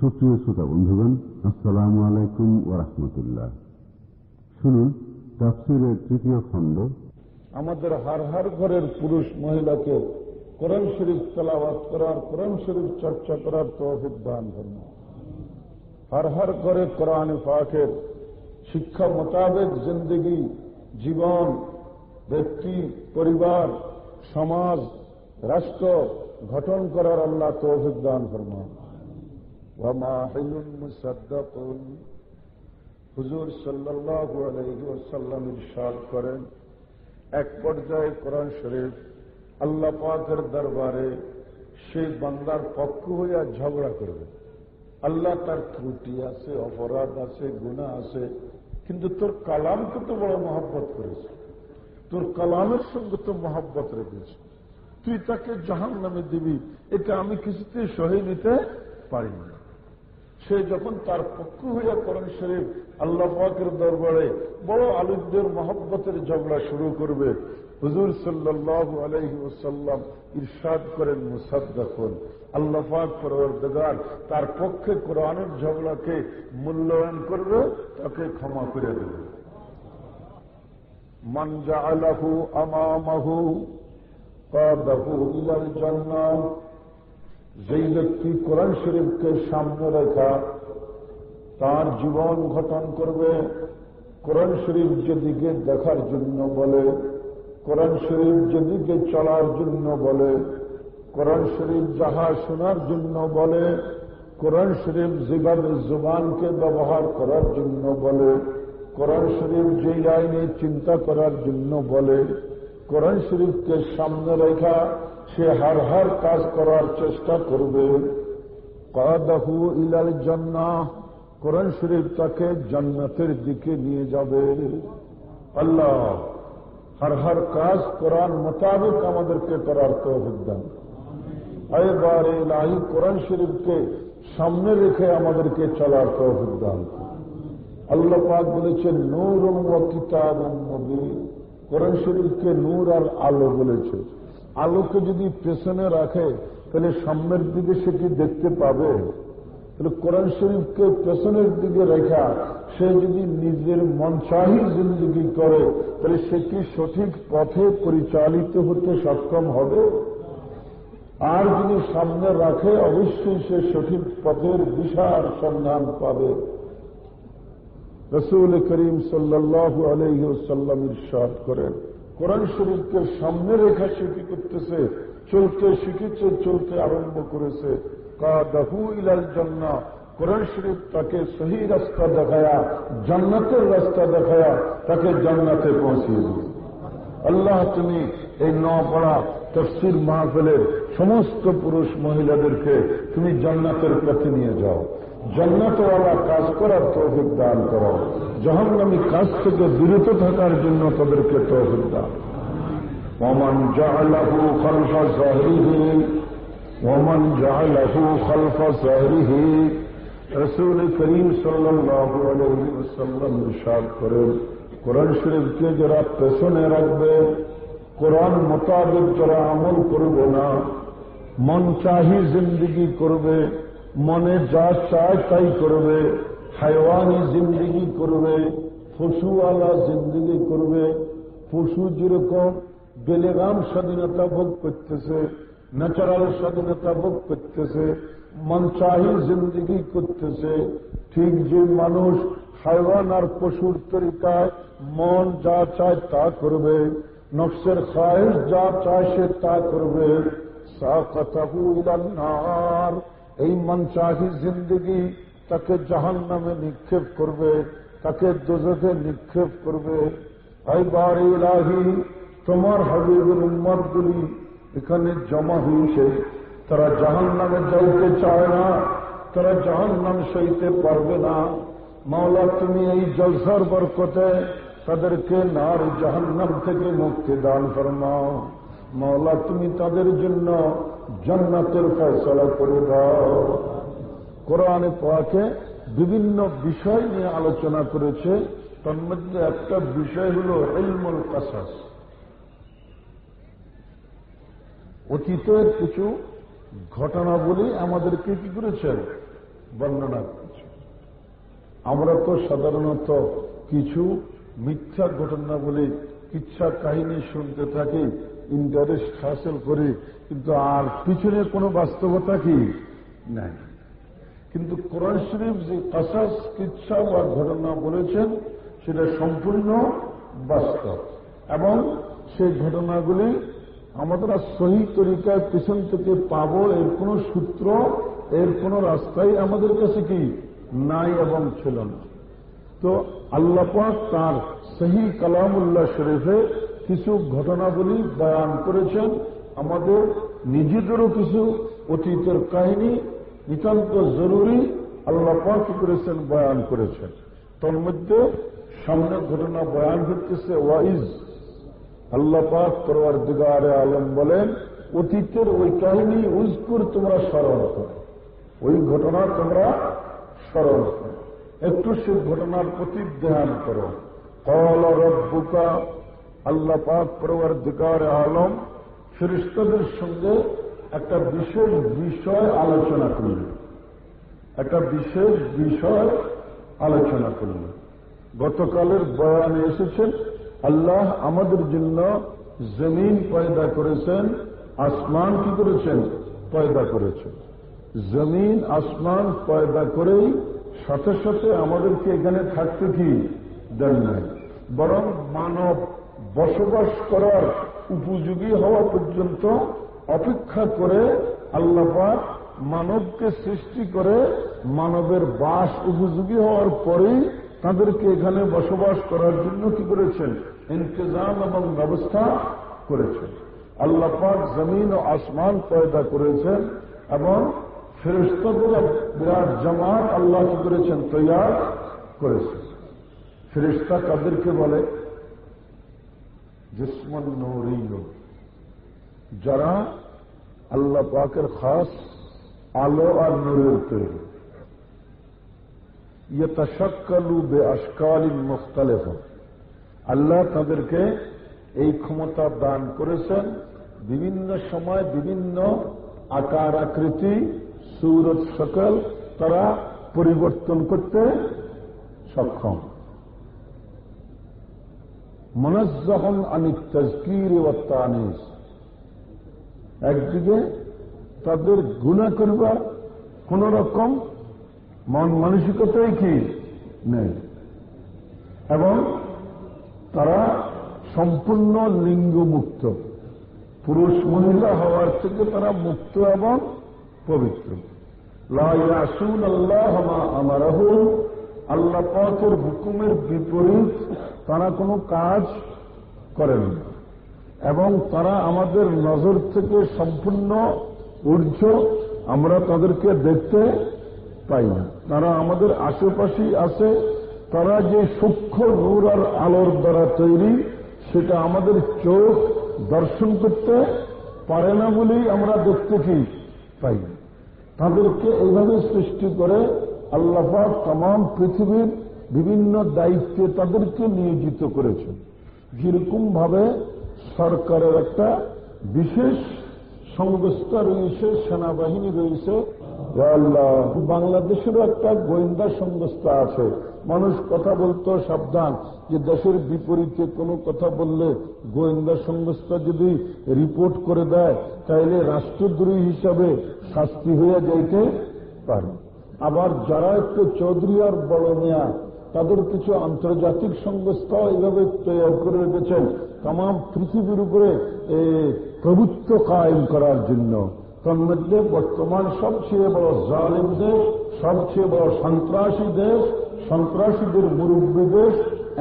সুপ্রিয় শ্রোতা বন্ধুগণ, আসসালামু আলাইকুম ও রহমতুল্লাহ। শুনুন, তাফসিরের তৃতীয় খণ্ড। আমাদের হার হার ঘরের পুরুষ মহিলাকে কোরআন শরীফ তেলাওয়াত করার, কোরআন শরীফ চর্চা করার তৌফিক দান করুন। হার হার ঘরে কোরআন পাকের শিক্ষা মোতাবেক জিন্দগি, জীবন, ব্যক্তি, পরিবার, সমাজ, রাষ্ট্র গঠন করার আল্লাহ তৌফিক দান ফরমান। হুজুর সাল্লাহ ইরশাদ করেন, এক পর্যায়ে কোরআন শরীফ আল্লাহ পাকের দরবারে সেই বান্দার পক্ষ হইয়া ঝগড়া করবে। আল্লাহ তার ত্রুটি আছে, অপরাধ আছে গুণা আছে, কিন্তু তোর কালামকে তো বড় মহব্বত করেছে। তোর কালামের সঙ্গে তো মহব্বত রেখেছে। তুই তাকে জাহান নামে দিবি, এটা আমি কিছুতে সহে নিতে পারি না সে যখন তার পক্ষ হইয়া করেন শরীফ আল্লাহ পাকের দরবারে বড় আলুদের মহব্বতের ঝগড়া শুরু করবে, হুজুর সাল্লাহ আলহি ওসাল্লাম ইরশাদ করেন মুসাদ্দাকুন। আল্লাহ পাক পরবর্তগার তার পক্ষে কোরআনের ঝগড়াকে মূল্যায়ন করবে, তাকে ক্ষমা করে দেবে। মান জাআলাহু আমামাহু, কাদাহু ইলাল জান্নাহ। যেই ব্যক্তি কোরআন শরীফকে সামনে রেখা, তার জীবন ঘটন করবে। কোরআন শরীফ যেদিকে দেখার জন্য বলে, কোরআন শরীফ যেদিকে চলার জন্য বলে, কোরআন শরীফ যাহা শোনার জন্য বলে, কোরআন শরীফ যেভাবে জুবানকে ব্যবহার করার জন্য বলে, কোরআন শরীফ যেই লাইনে চিন্তা করার জন্য বলে, কোরআন শরীফকে সামনে রেখা সে হার হার কাজ করার চেষ্টা করবে। কাদাহু ইলাল জান্না কোরআন শরীফ তাকে জান্নাতের দিকে নিয়ে যাবে। আল্লাহ, হর হর কাজ কোরআন মোতাবেক আমাদেরকে করার তৌফিক দান। এবারে লাহি কোরআন শরীফকে সামনে রেখে আমাদেরকে চলার তৌফিক আল্লাহ পাক বলেছেন নূর ও কিতাব কোরআন শরীফকে নূর আর আলো বলেছে। আলোকে যদি পেছনে রাখে, তাহলে সামনের দিকে সে কি দেখতে পাবে? তাহলে কোরআন শরীফকে পেছনের দিকে রেখা, সে যদি নিজের মনচাহী জিন্দগি করে, তাহলে সে কি সঠিক পথে পরিচালিত হতে সক্ষম হবে? আর যদি সামনে রাখে, অবশ্যই সে সঠিক পথের বিশাল সন্ধান পাবে। রসুল করিম সাল্লাহ আলহ্লাম ইরশাদ করেন। কোরআন শরীফকে সামনে রেখা সে কি করতেছে, চলতে শিখেছে, চলতে আরম্ভ করেছে। কাদাহু ইলাল কোরআন শরীফ তাকে সহি রাস্তা দেখায়া, জান্নাতের রাস্তা দেখায়া তাকে জান্নাতে পৌঁছিয়ে দিল। আল্লাহ তুমি এই ন পড়া তফসির মাহফিলের সমস্ত পুরুষ মহিলাদেরকে তুমি জান্নাতের পথে নিয়ে যাও। জান্নাতওয়ালা কাজ করার তৌফিক দান করো জহন্নামী কাজ থেকে বিরত থাকার জন্য তাদেরকে তৌফিক দান ওমান জাহালাহু খলফা জাহরিহি ওমান জাহালাহু খলফা জাহরিহি রসুল করিম সাল্লাল্লাহু আলাইহি ওয়াসাল্লাম ইরশাদ করেন কোরআন শরীফকে যারা পেছনে রাখবে কোরআন মোতাবেক যারা আমল করবে না মন চাহি জিন্দগি করবে মনে যা চায় তাই করবে হাইওয়ানি জিন্দগি করবে, পশুওয়ালা জিন্দগি করবে। পশু যেরকম বেলেগাম স্বাধীনতা ভোগ করতেছে, ন্যাচারাল স্বাধীনতা ভোগ করতেছে মনচাহি জিন্দগি করতেছে, ঠিক যে মানুষ হাইওয়ান আর পশুর তরিকায় মন যা চায় তা করবে, নফসের খায়েশ যা চায় সে তা করবে। সাকাতাহু ইলান্নার এই মনচাহি জিন্দগি তাকে জাহান নামে নিক্ষেপ করবে, তাকে দোজকে নিক্ষেপ করবে। বার ইলাহি, তোমার হাবিবের উম্মতগুলি এখানে জমা হয়েছে। তারা জাহান নামে যাইতে চায় না, তারা জাহান নাম সইতে পারবে না। মাওলা, তুমি এই জলসার বরকতে তাদেরকে নার জাহান্নাম থেকে মুক্তি দান ফরমাও। মাওলা, তুমি তাদের জন্য জান্নাতের ফয়সলা করে দাও। কোরআনে পাকে বিভিন্ন বিষয় নিয়ে আলোচনা করেছে। তার মধ্যে একটা বিষয় হল এলমুল কাসাস। অতীতের কিছু ঘটনাবলী আমাদেরকে কি করেছেন? বর্ণনা করেছে আমরা তো সাধারণত কিছু মিথ্যা ঘটনা বলে কিচ্ছা কাহিনী শুনতে থাকি ইন্টারেস্ট হাসিল করি কিন্তু আর পিছনে কোনো বাস্তবতা কি? নাই। কিন্তু কোরআন শরীফ যে কাসাস, কিচ্ছা বা ঘটনা বলেছেন, সেটা সম্পূর্ণ বাস্তব। এবং সেই ঘটনাগুলি আমাদের সহি তরিকায় পিছন থেকে পাব, এর কোন সূত্র, এর কোন রাস্তাই আমাদের কাছে কি? নাই এবং ছিল না। তো আল্লাপাক তার সহি কালামুল্লাহ শরীফে কিছু ঘটনাগুলি বয়ান করেছেন। আমাদের নিজেদেরও কিছু অতীতের কাহিনী নিতান্ত জরুরি আল্লাহ আল্লাপাক করেছেন বয়ান করেছেন। তোর মধ্যে সামনে ঘটনা বয়ান হচ্ছে ওয়াইজ আল্লাপাক করবার দিগারে আলম বলেন, অতীতের ওই কাহিনী উজকুর তোমরা স্মরণ করো। ওই ঘটনা তোমরা স্মরণ করো। একটু সে ঘটনার প্রতি ধ্যান করো। কল রব্বুকা, আল্লাহ পাক পরবার দিকার আলম ফেরিস্তাদের সঙ্গে একটা বিশেষ বিষয় আলোচনা করলেন। একটা বিশেষ বিষয় আলোচনা করলেন। গতকালের বয়ানে এসেছেন, আল্লাহ আমাদের জন্য জমিন পয়দা করেছেন, আসমান কি করেছেন? পয়দা করেছেন। জমিন, আসমান পয়দা করেই সাথে সাথে আমাদেরকে এখানে থাকতে কি দেন নাই। বরং মানব বসবাস করার উপযোগী হওয়া পর্যন্ত অপেক্ষা করে আল্লাপাক মানবকে সৃষ্টি করে মানবের বাস উপযোগী হওয়ার পরেই তাদেরকে এখানে বসবাস করার জন্য কি করেছেন? ইন্তজাম এবং ব্যবস্থা করেছেন। আল্লাহ পাক জমিন ও আসমান পয়দা করেছেন এবং ফেরিস্তদের বিরাট জামাত আল্লাহ কি করেছেন? তৈয়ার করেছেন। ফেরিস্তা কাদেরকে বলে? জিসমন নৌরিয় যারা আল্লাহ পাকের খাস আলো আর নূরের তৈরি। ইয়ে তশক্কালু বে আশকালিন মুখতালেফ। আল্লাহ তাদেরকে এই ক্ষমতা দান করেছেন বিভিন্ন সময় বিভিন্ন আকার আকৃতি সুরত সকল তারা পরিবর্তন করতে সক্ষম। মনজ্জহন আনি তজকির ও তানিস একদিকে তাদের গুণা করবার কোন রকম মন মানসিকতাই কি? নেই। এবং তারা সম্পূর্ণ লিঙ্গ মুক্ত পুরুষ মহিলা হওয়ার থেকে তারা মুক্ত এবং পবিত্র। লাসুল আল্লাহ আমারাহ আল্লাহ পাকের হুকুমের বিপরীত তারা কোনো কাজ করেন এবং তারা আমাদের নজর থেকে সম্পূর্ণ ঊর্ধ্ব, আমরা তাদেরকে দেখতে পাই না। তারা আমাদের আশেপাশেই আছে। তারা যে সূক্ষ্ম নূর আর আলোর দ্বারা তৈরি, সেটা আমাদের চোখ দর্শন করতে পারে না বলেই আমরা দেখতে কি পাই তাদেরকে এইভাবে সৃষ্টি করে আল্লাহাক তাম পৃথিবীর বিভিন্ন দায়িত্বে তাদেরকে নিয়োজিত করেছে। যেরকম ভাবে সরকারের একটা বিশেষ সংস্থা রয়েছে, সেনাবাহিনী রয়েছে বাংলাদেশেরও একটা গোয়েন্দা সংস্থা আছে। মানুষ কথা বলতো সাবধান যে দেশের বিপরীতে কোনো কথা বললে গোয়েন্দা সংস্থা যদি রিপোর্ট করে দেয়, তাইলে রাষ্ট্রদ্রোহী হিসাবে শাস্তি হয়ে যাইতে পারে। আবার যারা একটু চৌধুরী আর বড় মেয়া তাদের কিছু আন্তর্জাতিক সংস্থা এইভাবে তৈরি করে রেখেছেন। তাম পৃথিবীর উপরে প্রভুত্ব কায়েম করার জন্য। তার মধ্যে বর্তমান সবচেয়ে বড় জালিম দেশ, সবচেয়ে বড় সন্ত্রাসী দেশ, সন্ত্রাসীদের মুরব্বী দেশ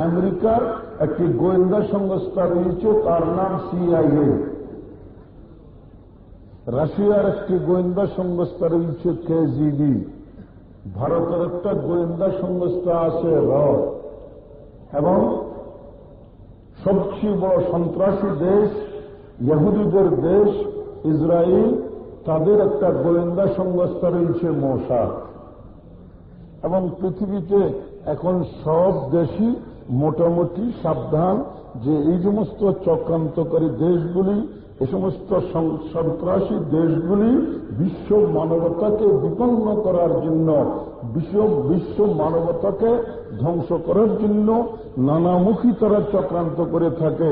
আমেরিকার একটি গোয়েন্দা সংস্থা রয়েছে, তার নাম সিআইএ। রাশিয়ার একটি গোয়েন্দা সংস্থা রয়েছে কেজিবি। ভারতের একটা গোয়েন্দা সংস্থা আছে র এবং সবচেয়ে বড় সন্ত্রাসী দেশ, ইহুদিদের দেশ ইসরায়েল তাদের একটা গোয়েন্দা সংস্থা রয়েছে মশা এবং পৃথিবীতে এখন সব দেশই মোটামুটি সাবধান যে এই সমস্ত চক্রান্তকারী দেশগুলি এ সমস্ত সন্ত্রাসী দেশগুলি বিশ্ব মানবতাকে বিপন্ন করার জন্য, বিশ্ব বিশ্ব মানবতাকে ধ্বংস করার জন্য নানামুখী তারা চক্রান্ত করে থাকে।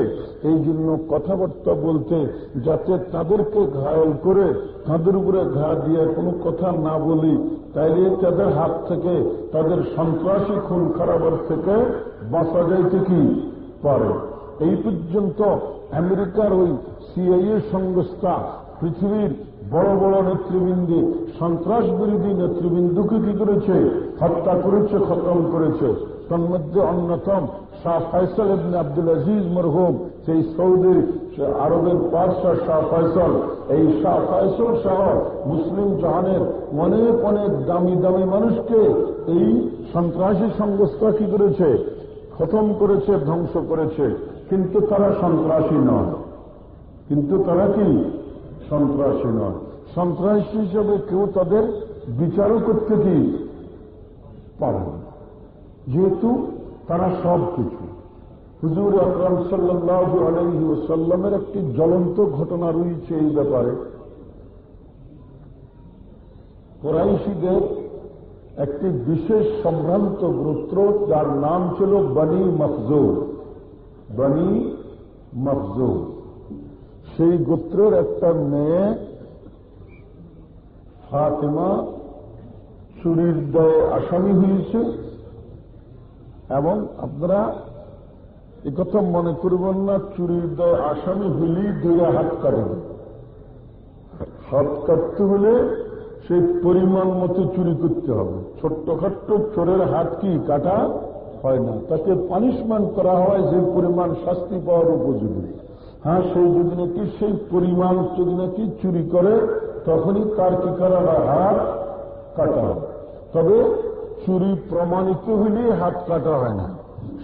এই জন্য কথাবার্তা বলতে, যাতে তাদেরকে ঘায়ল করে তাদের উপরে ঘা দিয়ে কোনো কথা না বলি, তাইলে তাদের হাত থেকে তাদের সন্ত্রাসী খুন খারাপের থেকে বাঁচা যাইতে কি পারে? এই পর্যন্ত আমেরিকার ওই সিআইএ সংস্থা, পৃথিবীর বড় বড় নেতৃবৃন্দে সন্ত্রাস বিরোধী নেতৃবৃন্দকে কি করেছে? হত্যা করেছে, খতম করেছে। তন্মধ্যে অন্যতম শাহ ফয়সল ইবনে আব্দুল আজিজ মরহুম, সেই সৌদির আরবের পার্শ্ব শাহ ফয়সল। এই শাহ ফয়সল সহ মুসলিম জাহানের অনেক অনেক দামি দামি মানুষকে এই সন্ত্রাসী সংস্থা কি করেছে? খতম করেছে, ধ্বংস করেছে। কিন্তু তারা সন্ত্রাসী নয়। কিন্তু তারা কি? সন্ত্রাসী নয়। সন্ত্রাসী হিসেবে কেউ তাদের বিচারও করতে কি পারে যেহেতু তারা সব কিছু। হুজুর আকরাম সাল্লাহ আলহি ওসাল্লামের একটি জ্বলন্ত ঘটনা রয়েছে এই ব্যাপারে। কোরাইশিদের একটি বিশেষ সম্ভ্রান্ত গোত্র, যার নাম ছিল বনি মফজুর বনি মফজুর সেই গোত্রের একটা মেয়ে, ফাতেমা, চুরির দয়ে আসামি হয়েছে। এবং আপনারা একথা মনে করবেন না, চুরির দয়ে আসামি হইলেই দুই হাত কাটবে। হাত কাটতে হলে সেই পরিমাণ মতো চুরি করতে হবে। ছোট্টখাট্ট চোরের হাত কি কাটা হয় না। তাকে পানিশমেন্ট করা হয় যে পরিমাণ শাস্তি পাওয়ার উপযোগী। হ্যাঁ সেই যদি নাকি সেই পরিমাণ যদি নাকি চুরি করে, তখনই তার কি করা হাত কাটা হয়। তবে চুরি প্রমাণিত হইলে হাত কাটা হয় না।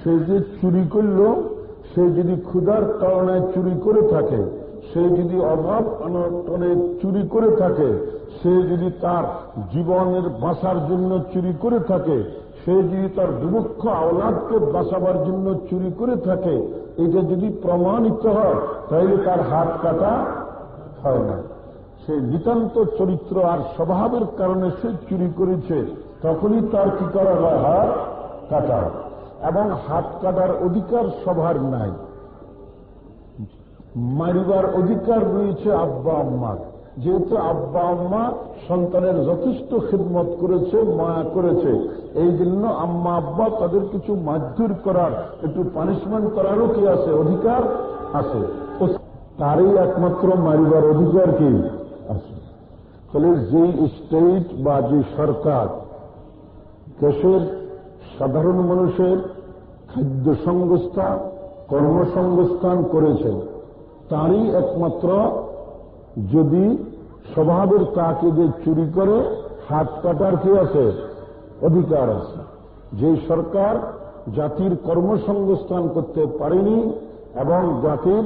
সে যে চুরি করল, সে যদি ক্ষুধার কারণে চুরি করে থাকে, সে যদি অভাব অনটনে চুরি করে থাকে, সে যদি তার জীবনের বাঁচার জন্য চুরি করে থাকে সে যদি তার বিমুক্ষ আওলাদকে বাঁচাবার জন্য চুরি করে থাকে, এটা যদি প্রমাণিত হয় তাহলে তার হাত কাটা হয় না। সে নিতান্ত চরিত্র আর স্বভাবের কারণে সে চুরি করেছে, তখনই তার কি করা হয়? হাত কাটা এবং হাত কাটার অধিকার সবার নাই। মারিবার অধিকার রয়েছে আব্বা, আম্মার। যেহেতু আব্বা আম্মা সন্তানের যথেষ্ট খিদমত করেছে, মায়া করেছে, এই জন্য আম্মা আব্বা তাদের কিছু মাধ্যুর করার, একটু পানিশমেন্ট করারও কি আছে? অধিকার আছে। তারই একমাত্র মারিবার অধিকার কি? আছে। ফলে যে স্টেট বা যে সরকার দেশের সাধারণ মানুষের খাদ্য সংস্থা কর্মসংস্থান করেছে, তারই একমাত্র যদি স্বভাবের তাকে চুরি করে, হাত কাটার কি আছে? অধিকার আছে। যে সরকার জাতির কর্মসংস্থান করতে পারেনি এবং জাতির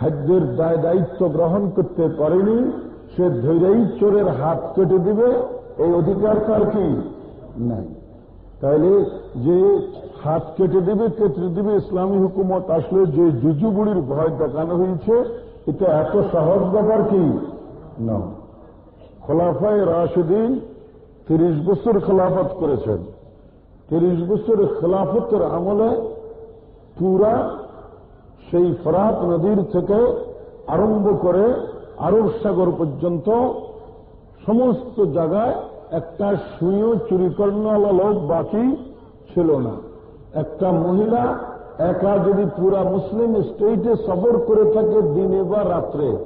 খাদ্যের দায় দায়িত্ব গ্রহণ করতে পারেনি, সে ধৈর্যই চোরের হাত কেটে দিবে, এই অধিকার তার কি? নাই। তাহলে যে হাত কেটে দেবে কেটে দেবে ইসলামী হুকুমত আসলে যে জুজু বুড়ির ভয় দেখানো হয়েছে এটা এত সহজ ব্যাপার কি? না খোলাফায় রাশেদিন তিরিশ বছর খেলাফত করেছেন। তিরিশ বছর খেলাফতের আমলে পুরা সেই ফরাত নদীর থেকে আরম্ভ করে আরব সাগর পর্যন্ত সমস্ত জায়গায় একটা সুইও চুরি করানো লোক বাকি ছিল না। একটা মহিলা একা যদি পুরা মুসলিম স্টেটে সফর করে থাকে দিনে বা রাত্রে,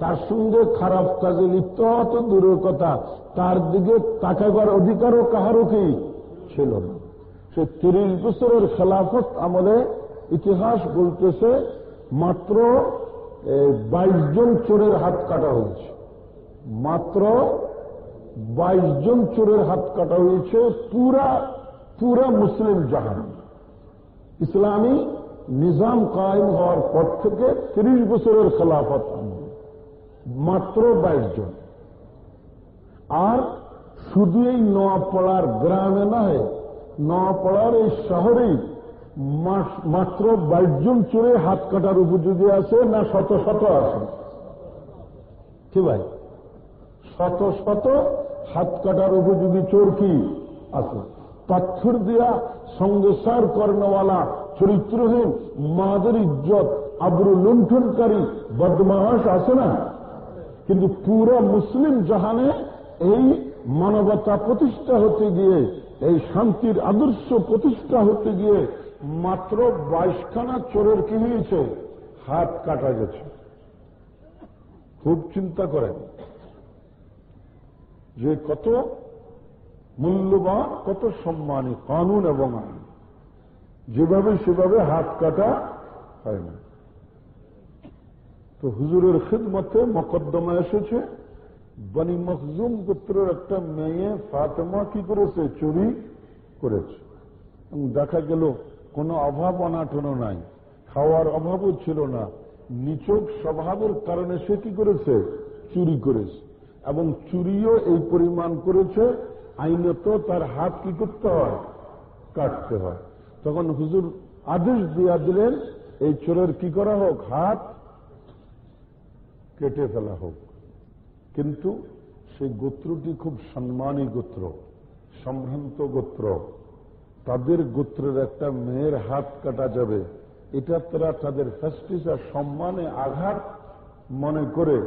তার সঙ্গে খারাপ কাজে লিপ্ত হওয়া তো দূরের কথা। তার দিকে তাকাবার অধিকারও কাহারও কি? ছিল না। সে তিরিশ বছরের খেলাফত আমলে ইতিহাস বলতেছে, মাত্র বাইশ জন চোরের হাত কাটা হয়েছে। মাত্র বাইশ জন চোরের হাত কাটা হয়েছে পুরা পুরা মুসলিম জাহান। ইসলামী নিজাম কায়েম হওয়ার পর থেকে তিরিশ বছরের খেলাফত মাত্র বাইশ জন। আর শুধু এই নোয়াপাড়ার গ্রামে নয় নোয়াপাড়ার এই শহরেই মাত্র বাইশ জন চোরে হাত কাটার উপযোগী আছে না শত শত আছে? কি ভাই? শত শত হাত কাটার উপযোগী চোর কি আছে? পাথর দিয়া সঙ্গসার কর্ণওয়ালা চরিত্রহীন, মাদের ইজ্জত, আবরু লুণ্ঠনকারী বদমাস আছে না? কিন্তু পুরো মুসলিম জাহানে এই মানবতা প্রতিষ্ঠা হতে গিয়ে, এই শান্তির আদর্শ প্রতিষ্ঠা হতে গিয়ে মাত্র বাইশখানা চোরের কি হয়েছে? হাত কাটা গেছে। খুব চিন্তা করেন যে কত মূল্যবান, কত সম্মানী কানুন এবং আইন। যেভাবে সেভাবে হাত কাটা হয় না। তো হুজুরের খিদমতে মকদ্দমা এসেছে। বনি মখজুম পুত্রের একটা মেয়ে ফাতেমা কি করেছে? চুরি করেছে। এবং দেখা গেল কোনো অভাব অনাটনও নাই। খাওয়ার অভাবও ছিল না। নিচক স্বভাবের কারণে সে কি করেছে? চুরি করেছে। এবং চুরিও এই পরিমাণ করেছে আইনত তার হাত কি করতে হয়? কাটতে হয়। তখন হুজুর আদেশ দিয়া দিলেন, এই চোরের কি করা হোক? হাত কেটে ফেলা হোক। কিন্তু সেই গোত্রটি খুব সম্মানী গোত্র, সম্ভ্রান্ত গোত্র। তাদের গোত্রের একটা মেয়ের হাত কাটা যাবে। এটা তারা তাদের ফ্যাস্টিস আর সম্মানে আঘাত মনে করে।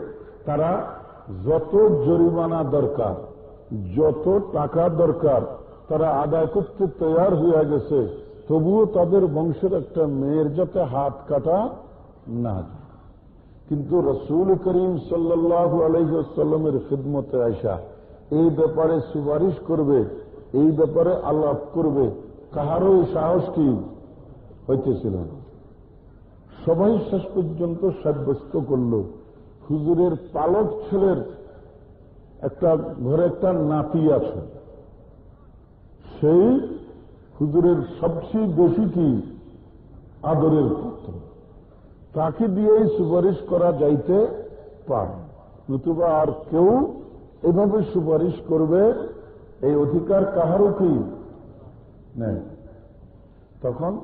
তারা যত জরিমানা দরকার যত টাকা দরকার, তারা আদায় করতে তৈয়ার হয়ে গেছে। তবুও তাদের বংশের একটা মেয়ের যাতে হাত কাটা না কিন্তু রসুল করিম সাল্লাহু আলহ্লামের খিদমতে আয়সা এই ব্যাপারে সুপারিশ করবে, এই ব্যাপারে আলাপ করবে, কাহারও সাহস কি হইতেছিল সবাই শেষ পর্যন্ত সাব্যস্ত করল, হুজুরের পালক ছেলের একটা ঘরে একটা নাতি আছে। সেই হুজুরের সবচেয়ে বেশি কি? আদরের পুত্র। তাকে দিয়েই সুপারিশ করা যাইতে পারে। নতুবা আর কেউ এভাবে সুপারিশ করবে, এই অধিকার কাহারও কি? নেই। তখন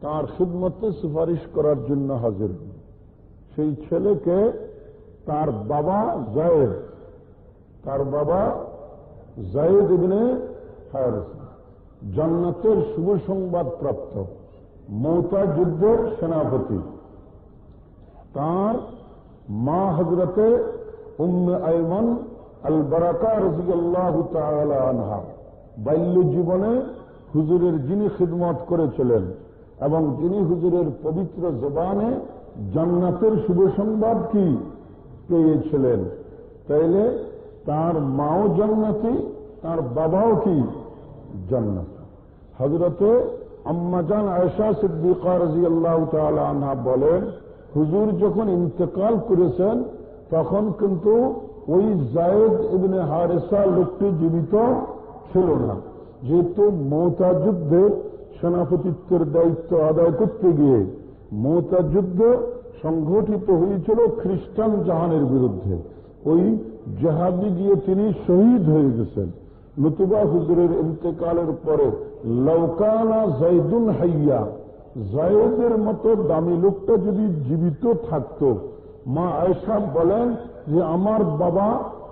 তার খিদমতে সুপারিশ করার জন্য হাজির সেই ছেলেকে তার বাবা জায়েদ তার বাবা জায়েদ ইবনে হায়ারস জান্নাতের শুভ সংবাদ প্রাপ্ত মৌতা যুদ্ধের সেনাপতি। তার মা হজরতে উম্মে আইমন আল বারাকা রাজিয়াল্লাহ তাআলা আনহা। বাল্য জীবনে হুজুরের যিনি খিদমত করেছিলেন এবং যিনি হুজুরের পবিত্র জবানে জান্নাতের শুভ সংবাদ কি পেয়েছিলেন, তাইলে তার মাও জান্নাতি, তার বাবাও কি? জান্নাত। হজরতে আম্মাজান আয়সা সিদ্দিকা রাজি আল্লাহ আনহা বলেন, হুজুর যখন ইন্তেকাল করেছেন, তখন কিন্তু ওই জায়দ ইবনে হারেসা লোকটি জীবিত ছিল না। যেহেতু মৌতা যুদ্ধে সেনাপতিত্বের দায়িত্ব আদায় করতে গিয়ে মৌতা যুদ্ধ সংঘটিত হয়েছিল খ্রিস্টান জাহানের বিরুদ্ধে। ওই জাহাদি গিয়ে তিনি শহীদ হয়ে গেছেন। নতুবা হুজুরের ইন্তেকালের পরে লৌকানা জাইদুন হাইয়া, জায়দের মতো দামি লোকটা যদি জীবিত থাকত, মা আয়সা বলেন যে আমার বাবা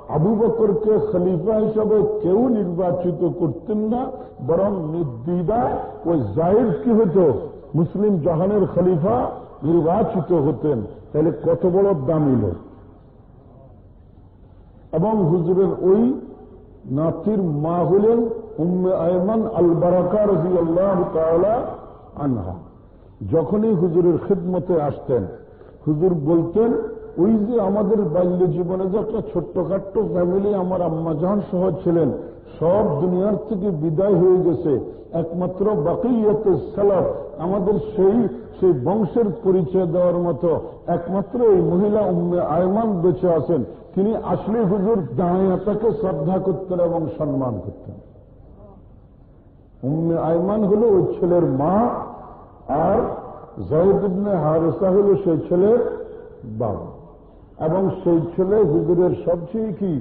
আবু বকরকে খলিফা হিসাবে কেউ নির্বাচিত করতেন না, বরং নির্দিদা ওই জায়েদ কি হতো? মুসলিম জাহানের খলিফা নির্বাচিত হতেন। তাহলে কত বড় দামি লোক। এবং হুজুরের ওই নাতির মা হলেন উম্মে আয়মান আল বারাকা রাজি আল্লাহ আনহা। যখনই হুজুরের খিদমতে আসতেন, হুজুর বলতেন, ওই যে আমাদের বাল্য জীবনে যে একটা ছোট্টখাট্ট ফ্যামিলি আমার আম্মাজান সহ ছিলেন, সব দুনিয়ার থেকে বিদায় হয়ে গেছে, একমাত্র বাকিয়াতে সালাফ আমাদের সেই সেই বংশের পরিচয় দেওয়ার মতো একমাত্র এই মহিলা উম্মে আয়মান বেঁচে আছেন তিনি আসলে হুজুর দাঁড়িয়ে তাকে শ্রদ্ধা করতেন এবং সম্মান করতেন। উম্মে আয়মান হল ওই ছেলের মা, আর জয়দিবনে হারেসা হল সেই ছেলের বাবা। এবং সেই ছেলে হুজুরের সবচেয়ে কি?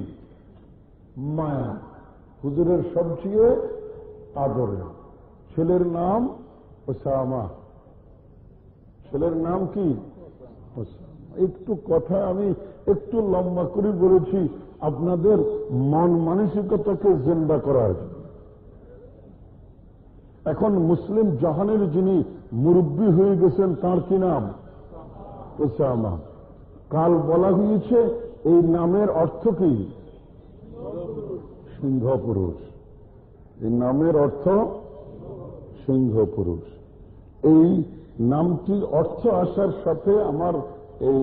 মায়া। হুজুরের সবচেয়ে আদরের ছেলের নাম ওসামা। ছেলের নাম কি? একটু কথা আমি একটু লম্বা করে বলেছি, আপনাদের মন মানসিকতাকে জেন্দা করার এখন মুসলিম জাহানের যিনি মুরব্বী হয়ে গেছেন, তার কি নাম? ওসামা। কাল বলা হয়েছে, এই নামের অর্থ কি? সিংহ পুরুষ এই নামের অর্থ সিংহ পুরুষ এই নামটির অর্থ আসার সাথে আমার এই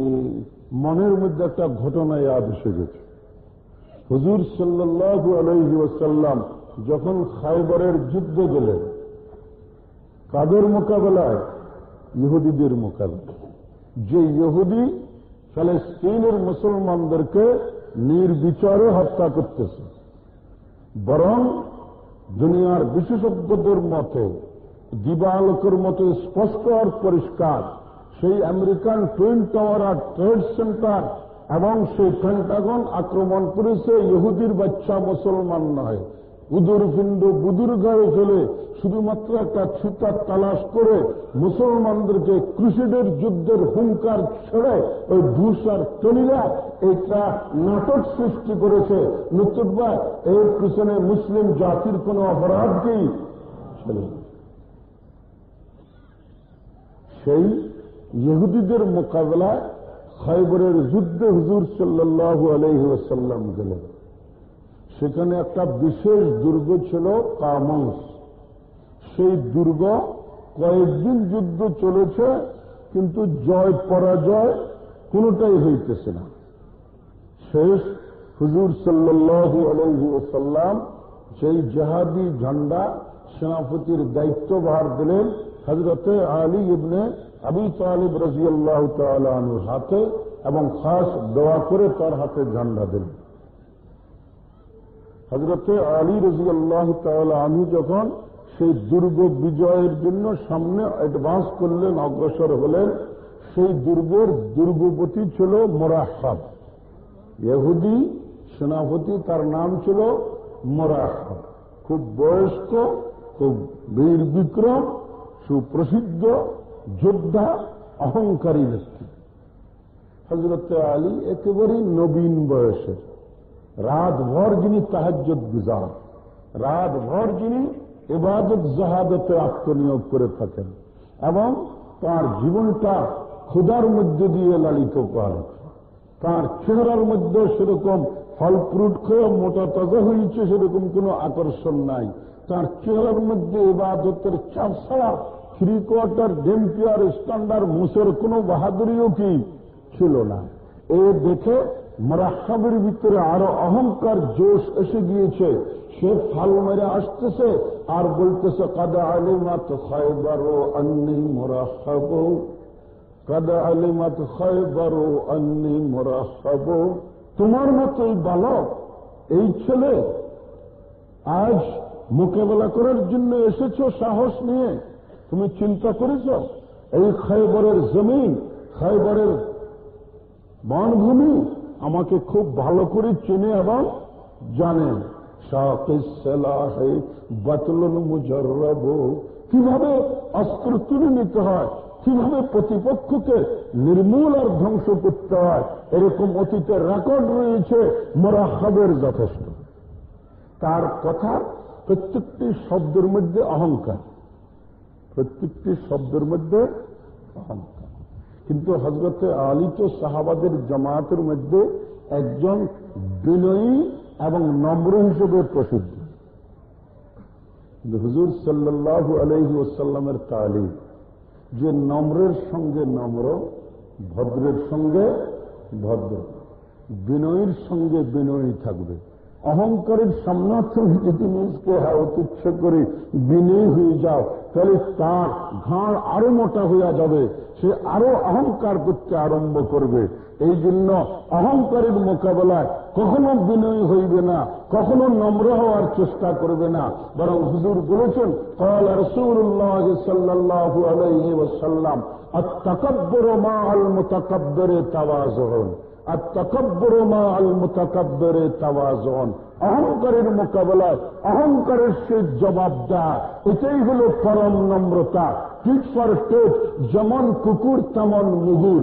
মনের মধ্যে একটা ঘটনা ইয়াদ এসে গেছে। হুজুর সাল্লাহ আলহি ওসাল্লাম যখন খাইবরের যুদ্ধে গেলেন, কাদের মোকাবেলায়? ইহুদিদের মোকাবেলায়। যে ইহুদি ফ্যালেস্তিনের মুসলমানদেরকে নির্বিচারে হত্যা করতেছে, বরং দুনিয়ার বিশেষজ্ঞদের মতে, দিবালোকের মতো স্পষ্ট আর পরিষ্কার সেই আমেরিকান টুইন টাওয়ার আর ট্রেড সেন্টার এবং সেই পেন্টাগন আক্রমণ করেছে ইহুদির বাচ্চা মুসলমান নয়। উদুর পিণ্ড বুদুর গায়ে ফেলে শুধুমাত্র একটা ছুতার তালাশ করে মুসলমানদেরকে ক্রুসিডের যুদ্ধের হুঙ্কার ছেড়ে ওই বুশ আর টনিরা এটা নাটক সৃষ্টি করেছে। নতুবা এর পিছনে মুসলিম জাতির কোন অপরাধকেই ছিল সেই ইহুদিদের মোকাবেলায় খৈবরের যুদ্ধে হুজুর সাল্লাহ আলহি ওসাল্লাম গেলেন। সেখানে একটা বিশেষ দুর্গ ছিল কামাস সেই দুর্গ কয়েকদিন যুদ্ধ চলেছে, কিন্তু জয় পরাজয় কোনটাই হইতেছে না। শেষ হুজুর সাল্লাহ আলহি ওসাল্লাম সেই জাহাদি ঝান্ডা সেনাপতির দায়িত্বভার দিলেন হজরতে আলী ইবনে আবি তালিব রাজিয়াল্লাহ তালুর হাতে এবং খাস দোয়া করে তার হাতে ঝান্ডা দিলেন। হজরতে আলী রাজি আল্লাহ আনু যখন সেই দুর্গ বিজয়ের জন্য সামনে অ্যাডভান্স করলেন, অগ্রসর হলেন, সেই দুর্গের দুর্গপতি ছিল মোরাহাব ইহুদি সেনাপতি, তার নাম ছিল মোরাহাব খুব বয়স্ক, খুব বীর বিক্রম, সুপ্রসিদ্ধ যোদ্ধা অহংকারী ব্যক্তি। হজরত আলী একেবারেই নবীন বয়সের। রাতভর যিনি তাহাজ্জত গুজার, রাতভর যিনি এবাদত জাহাদতে আত্মনিয়োগ করে থাকেন এবং তার জীবনটা ক্ষুদার মধ্যে দিয়ে লালিত করে তার চেহারার মধ্যে সেরকম ফল ফ্রুট খেয়ে মোটা তাজা হয়েছে, সেরকম কোনো আকর্ষণ নাই। তার চেহারার মধ্যে এবাদতের চাপ ছাড়া থ্রি কোয়ার্টার ডেম্পিয়ার স্ট্যান্ডার্ড মুসের কোনো বাহাদুরিও কি ছিল না। এ দেখে মরাহাবের ভিতরে আরও অহংকার জোশ এসে গিয়েছে। সে ফাল মেরে আসতেছে আর বলতেছে, কাদা আলিমাত খাইবার অন্নি মোরাহাব কাদা আলিমাত খাইবার অন্নি মোরাহাব তোমার মতো এই বালক, এই ছেলে, আজ মোকাবেলা করার জন্য এসেছ সাহস নিয়ে? তুমি চিন্তা করেছ? এই খাইবরের জমিন, খাইবরের বনভূমি আমাকে খুব ভালো করে চেনে এবং জানেন কীভাবে অস্ত্র তুলে নিতে হয়? কীভাবে প্রতিপক্ষকে নির্মূল আর ধ্বংস করতে হয়? এরকম অতীতের রেকর্ড রয়েছে, মোরাহাবের যথেষ্ট। তার কথা প্রত্যেকটি শব্দের মধ্যে অহংকার। প্রত্যেকটি শব্দের মধ্যে অহংকার। কিন্তু হজরতে আলী তো সাহাবাদের জামাতের মধ্যে একজন বিনয়ী এবং নম্র হিসেবে প্রসিদ্ধ। হুজুর সাল্লাহ আলহি ওসাল্লামের যে নম্রের সঙ্গে নম্র, ভদ্রের সঙ্গে ভদ্র, বিনয়ীর সঙ্গে বিনয়ী থাকবে। অহংকারের সামনার্থে যদি নিজকে তুচ্ছ করে বিনয়ী হয়ে যাও। তাহলে তার ঘাড় আরও মোটা হইয়া যাবে। সে আরও অহংকার করতে আরম্ভ করবে। এই জন্য অহংকারের মোকাবেলায় কখনো বিনয়ী হইবে না, কখনো নম্র হওয়ার চেষ্টা করবে না। বরং হুজুর বলেছেন কল রসুল্লাহ সাল্লাহ আলহি ওসাল্লাম তকব্বর মা আল তাওয়াজ আর তকব্বর মা আল মুতাকাব্বরে তাওয়াজন। অহংকারের মোকাবেলায় অহংকারের সে জবাব দেয় এটাই হল পরম নম্রতা। টিট ফর টেট যেমন কুকুর, তেমন মুগুর।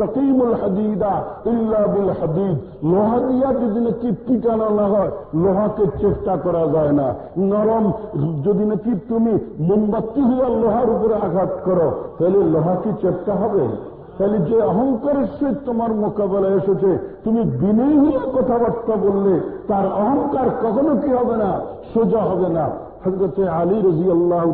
লাকিমুল হাদিদা ইল্লা বিল হাদিদ। লোহা দিয়া যদি নাকি পিটানো না হয়, লোহাকে চেষ্টা করা যায় না। নরম, যদি নাকি তুমি মোমবাতি হইয়া লোহার উপরে আঘাত করো, তাহলে লোহা কি চেষ্টা হবে? তাহলে যে অহংকারের সহিত তোমার মোকাবেলা এসেছে, তুমি বিনয়ী হয়ে কথাবার্তা বললে, তার অহংকার কখনো কি হবে না, সোজা হবে না। হজরতে আলী রাজি আল্লাহ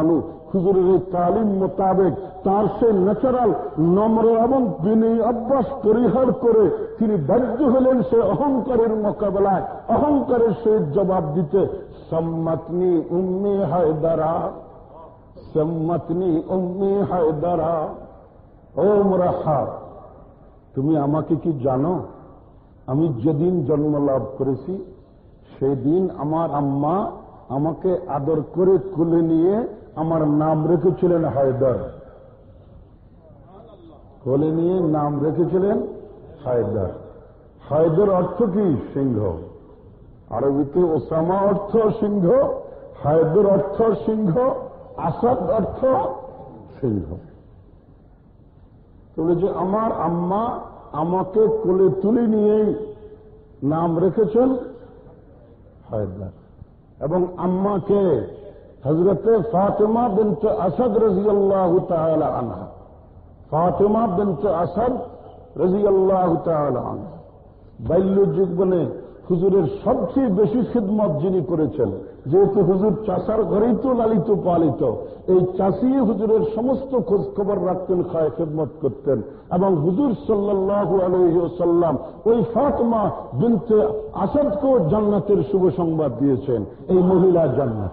আনু হুজুরের তালিম মোতাবেক তার সে ন্যাচারাল, নম্র এবং বিনয়ী অভ্যাস পরিহার করে তিনি বাধ্য হলেন সে অহংকারের মোকাবেলায়, অহংকারের সহিত জবাব দিতে। সম্মতনি উম্মি হায়দারা, সম্মতনি উম্মি হায়দারা। ও মোরাহা তুমি আমাকে কি জানো? আমি যেদিন জন্ম লাভ করেছি, সেদিন আমার আম্মা আমাকে আদর করে কুলে নিয়ে আমার নাম রেখেছিলেন হায়দার। কোলে নিয়ে নাম রেখেছিলেন হায়দার। হায়দার অর্থ কি? সিংহ। আরবিতে ওসামা অর্থ সিংহ, হায়দর অর্থ সিংহ, আসাদ অর্থ সিংহ। তবে যে, আমার আম্মা আমাকে কোলে তুলে নিয়েই নাম রেখেছেন হায়দার। এবং আম্মাকে হজরতে ফাতেমা বিনতে আসাদ রাজিয়াল্লাহ তাআলা আনহা, ফাতেমা বিনতে আসাদ রাজিয়াল্লাহ তাআলা আনহা। বাল্য জীবনে হুজুরের সবচেয়ে বেশি খিদমত যিনি করেছেন যেহেতু হুজুর চাষার ঘরেই তো লালিত পালিত, এই চাষি হুজুরের সমস্ত খোঁজ খবর রাখতেন, খায় খেদমত করতেন। এবং হুজুর সাল্লাহ আলহ্লাম ওই ফাতমা বিনতে আসাদকেও জান্নাতের শুভ সংবাদ দিয়েছেন, এই মহিলা জান্নাত।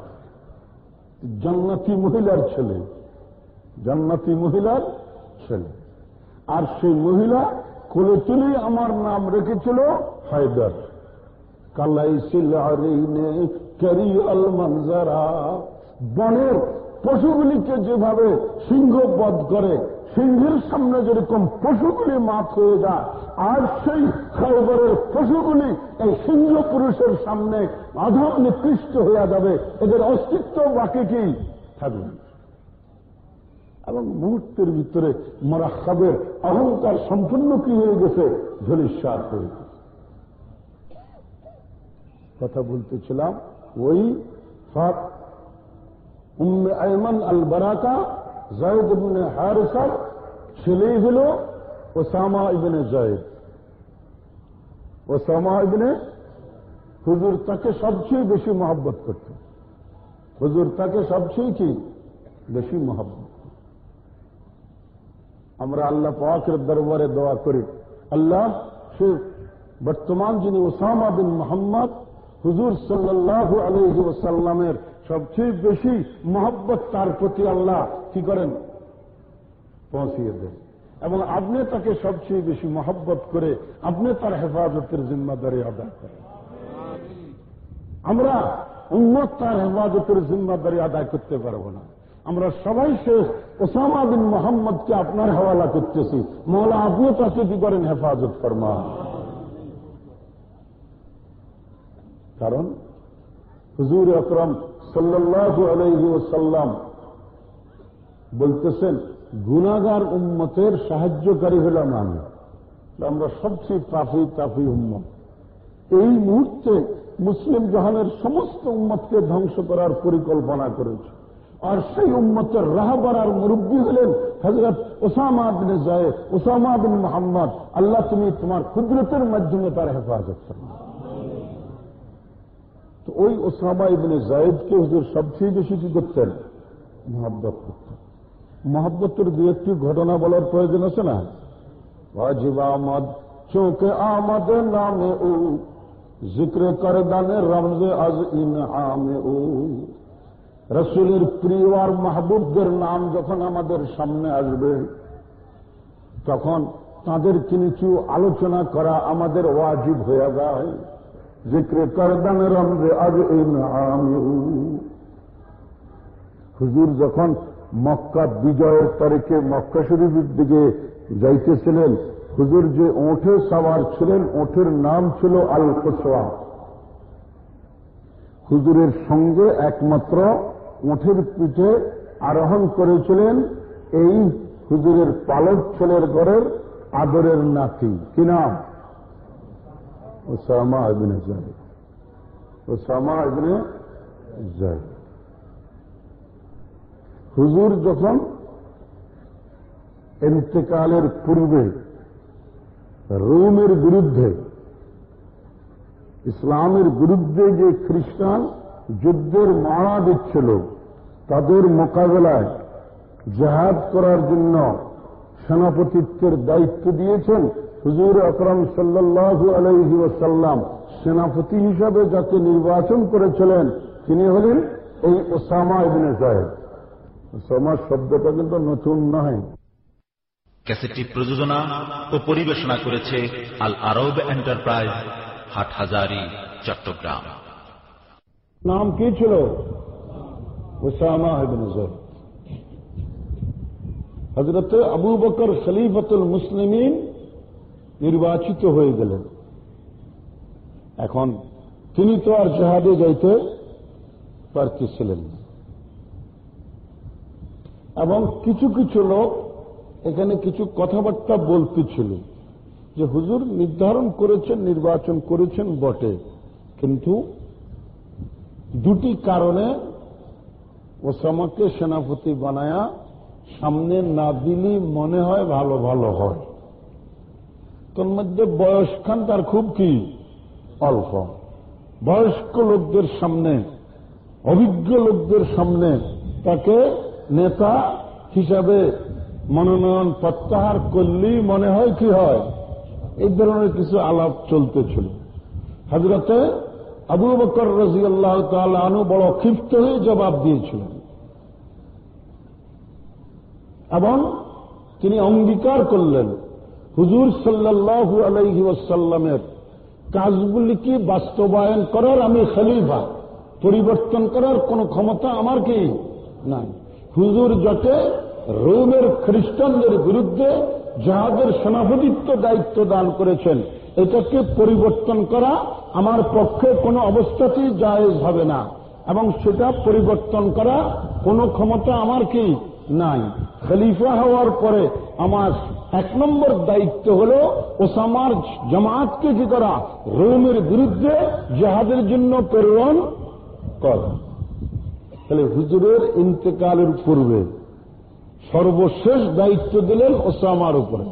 জান্নাতি মহিলার ছেলে, জান্নাতি মহিলার ছেলে। আর সেই মহিলা কোলে তুলে আমার নাম রেখেছিল হায়দার। কালাইসিল আরিনে করি আল মঞ্জারা বনের পশুগুলিকে যেভাবে সিংহ বধ করে, সিংহের সামনে যেরকম পশুগুলি মাফ হয়ে যায়, আর সেই খাইবরের পশুগুলি এই সিংহ পুরুষের সামনে আধম নিকৃষ্ট হয়ে যাবে, এদের অস্তিত্ব বাকি কি? থাকবে এবং মুহূর্তের ভিতরে মরাখাবের অহংকার সম্পূর্ণ কি হয়ে গেছে? ধনিশ্বাস হয়ে কথা বলতেছিলাম ওই ফাত উম্মে আয়মান আল বারাকা জায়দ ইবনে হারিসার ছেলেই হল ওসামা ইবনে জায়দ ওসামা ইবনে হুজুর তাকে সবচেয়ে বেশি মহব্বত করত হুজুর তাকে সবচেয়ে কি বেশি মহব্বত আমরা আল্লাহ পাকের দরবারে দোয়া করি আল্লাহ সে বর্তমান যিনি ওসামা বিন মোহাম্মদ হুজুর সাল্লাহ আলহি ওসাল্লামের সবচেয়ে বেশি মহব্বত তার প্রতি আল্লাহ কি করেন? পৌঁছিয়ে দেন। এবং আপনি তাকে সবচেয়ে বেশি মহব্বত করে আপনি তার হেফাজতের জিম্মাদারি আদায় করেন। আমরা উন্নত তার হেফাজতের জিম্মাদারি আদায় করতে পারব না। আমরা সবাই শেষ ওসামা বিন মোহাম্মদকে আপনার হওয়ালা করতেছি। মহলা আপনি তাকে কি করেন? হেফাজত ফরমা কারণ হুজুর আকরম সাল্লাহ আলহি ওসাল্লাম বলতেছেন গুনাগার উম্মতের সাহায্যকারী হলাম আমি। আমরা সবচেয়ে তাফি তাফি উম্মত। এই মুহূর্তে মুসলিম জাহানের সমস্ত উম্মতকে ধ্বংস করার পরিকল্পনা করেছে। আর সেই উম্মতের রাহবারার মুরব্বী হলেন হজরত ওসামা বিন জায়দ ওসামা বিন মোহাম্মদ। আল্লাহ তুমি তোমার কুদরতের মাধ্যমে তার হেফাজত করো। তো ওই ওসামা ইবনে জায়দকে হুজুর সবচেয়ে বেশি কি করতেন? মহাব্বত করতেন। মহাব্বতের দু একটি ঘটনা বলার প্রয়োজন আছে না? ওয়াজিব আহমদ চৌকে আহমদ নামে ও জিক্র করে দানে রমজে আজ ইন আমে ও রসুলের প্রিয় আর মাহবুবদের নাম যখন আমাদের সামনে আসবে, তখন তাদের কিছু আলোচনা করা আমাদের ওয়াজিব হয়ে যায়। জিক্রে করদান রমজে আজ ইন আমে হুজুর যখন মক্কা বিজয়ের তারিখে মক্কা শরীফের দিকে যাইতেছিলেন, হুজুর যে ওঠে সাওয়ার ছিলেন, ওঠের নাম ছিল আল কোসোয়া হুজুরের সঙ্গে একমাত্র ওঠের পিঠে আরোহণ করেছিলেন এই হুজুরের পালক ছেলের ঘরের আদরের নাতি। কি নাম? ওসামা ইবনে জাহিদ ওসামা ইবনে জাহিদ হুজুর যখন ইন্তেকালের পূর্বে রোমের বিরুদ্ধে, ইসলামের বিরুদ্ধে যে খ্রিস্টান যুদ্ধের মারা দিচ্ছিল, তাদের মোকাবেলায় জাহাদ করার জন্য সেনাপতিত্বের দায়িত্ব দিয়েছেন হুজুর আকরম সাল্লাহ আলহি ওসাল্লাম সেনাপতি হিসাবে যাকে নির্বাচন করেছিলেন তিনি হলেন এই ওসামা ইবনে জাহেদ। ওসামা শব্দটা কিন্তু নতুন নয়। ক্যাসেটটি প্রযোজনা ও পরিবেশনা করেছে আল আরব এন্টারপ্রাইজ হাটহাজারি চট্টগ্রাম। নাম কি ছিল? ওসামা ইবনে জাহেদ। হজরত আবু বকর খলিফতুল মুসলিমিন নির্বাচিত হয়ে গেলেন। এখন তিনি তো আর জাহাদে যাইতে পারতেছিলেন না। এবং কিছু কিছু লোক এখানে কিছু কথাবার্তা বলতেছিল যে, হুজুর, নির্ধারণ করেছেন, নির্বাচন করেছেন বটে। কিন্তু দুটি কারণে ওসামাকে সেনাপতি বানায়া সামনে না দিলি মনে হয় ভালো ভালো হয়। তোর মধ্যে বয়সখান তার খুব কি? অল্প। বয়স্ক লোকদের সামনে, অভিজ্ঞ লোকদের সামনে তাকে নেতা হিসাবে মনোনয়ন প্রত্যাহার করলেই মনে হয় কি হয়? এই ধরনের কিছু আলাপ চলতেছিল। হাজরতে আবু বকর রাজি আল্লাহ আনু বড় ক্ষিপ্ত হয়ে জবাব দিয়েছিলেন। এবং তিনি অঙ্গীকার করলেন। হুজুর সাল্লাহ আলাইহি ওসাল্লামের কাজগুলিকে বাস্তবায়ন করার আমি খলিফা? পরিবর্তন করার কোন ক্ষমতা আমার কি? নাই। হুজুর জটে রোমের খ্রিস্টানদের বিরুদ্ধে যাহাদের সেনাপতিত্ব দায়িত্ব দান করেছেন। এটাকে পরিবর্তন করা আমার পক্ষে কোনো অবস্থাতেই জায়েজ হবে না। এবং সেটা পরিবর্তন করা কোনো ক্ষমতা আমার কি? নাই। খলিফা হওয়ার পরে আমার এক নম্বর দায়িত্ব হল ওসামার জামাতকে কি করা? রোমের বিরুদ্ধে জাহাদের জন্য প্রেরণ করা। তাহলে হুজুরের ইন্তেকালের পূর্বে সর্বশেষ দায়িত্ব দিলেন ওসামার উপরে।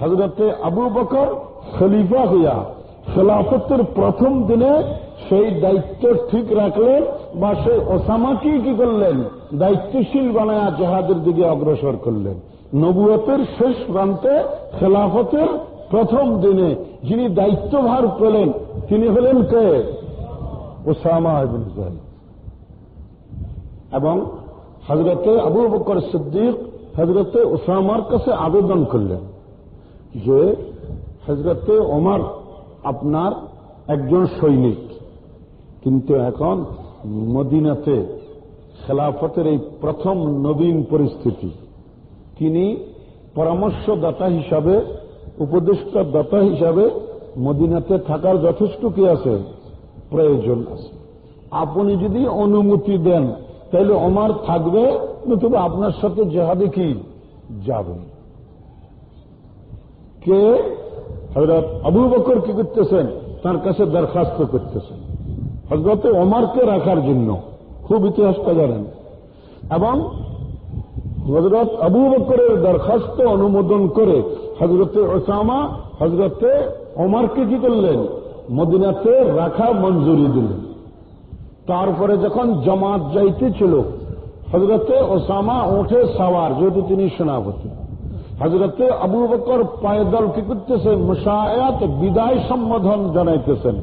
হজরতে আবু বকর খলিফা হইয়া খেলাফতের প্রথম দিনে সেই দায়িত্ব ঠিক রাখলেন বা সেই ওসামাকেই কি করলেন? দায়িত্বশীল বানায়া জাহাদের দিকে অগ্রসর করলেন। নবুয়তের শেষ প্রান্তে খেলাফতের প্রথম দিনে যিনি দায়িত্বভার পেলেন, তিনি হলেন কে? ওসামা এবং হজরতে আবু বকর সিদ্দিক হজরতে ওসামার কাছে আবেদন করলেন যে হজরতে ওমার আপনার একজন সৈনিক, কিন্তু এখন মদিনাতে খেলাফতের এই প্রথম নবীন পরিস্থিতি। তিনি পরামর্শদাতা হিসাবে উপদেষ্টা দাতা হিসাবে মদিনাতে থাকার যথেষ্ট কি আছে? প্রয়োজন আছে। আপনি যদি অনুমতি দেন, তাহলে ওমার থাকবে, নতুবা আপনার সাথে জেহাদে কি? যাবে। কে? হজরত আবু বকর কি করতেছেন? তার কাছে দরখাস্ত করতেছেন। হজরতে ওমারকে রাখার জন্য। খুব ইতিহাসটা জানেন। এবং হজরত আবু বকরের দরখাস্ত অনুমোদন করে হজরতে ওসামা হজরতে ওমারকে কি করলেন? মদিনাতে রাখা মঞ্জুরি দিলেন। তারপরে যখন জামাত যাইতেছিল হজরতে ওসামা ওঠে সাওয়ার, যেহেতু তিনি সেনাপতি। হজরতে আবু বকর পায়দল কি করতেছে? মুশায়াত বিদায় সম্বোধন জানাইতেছেন।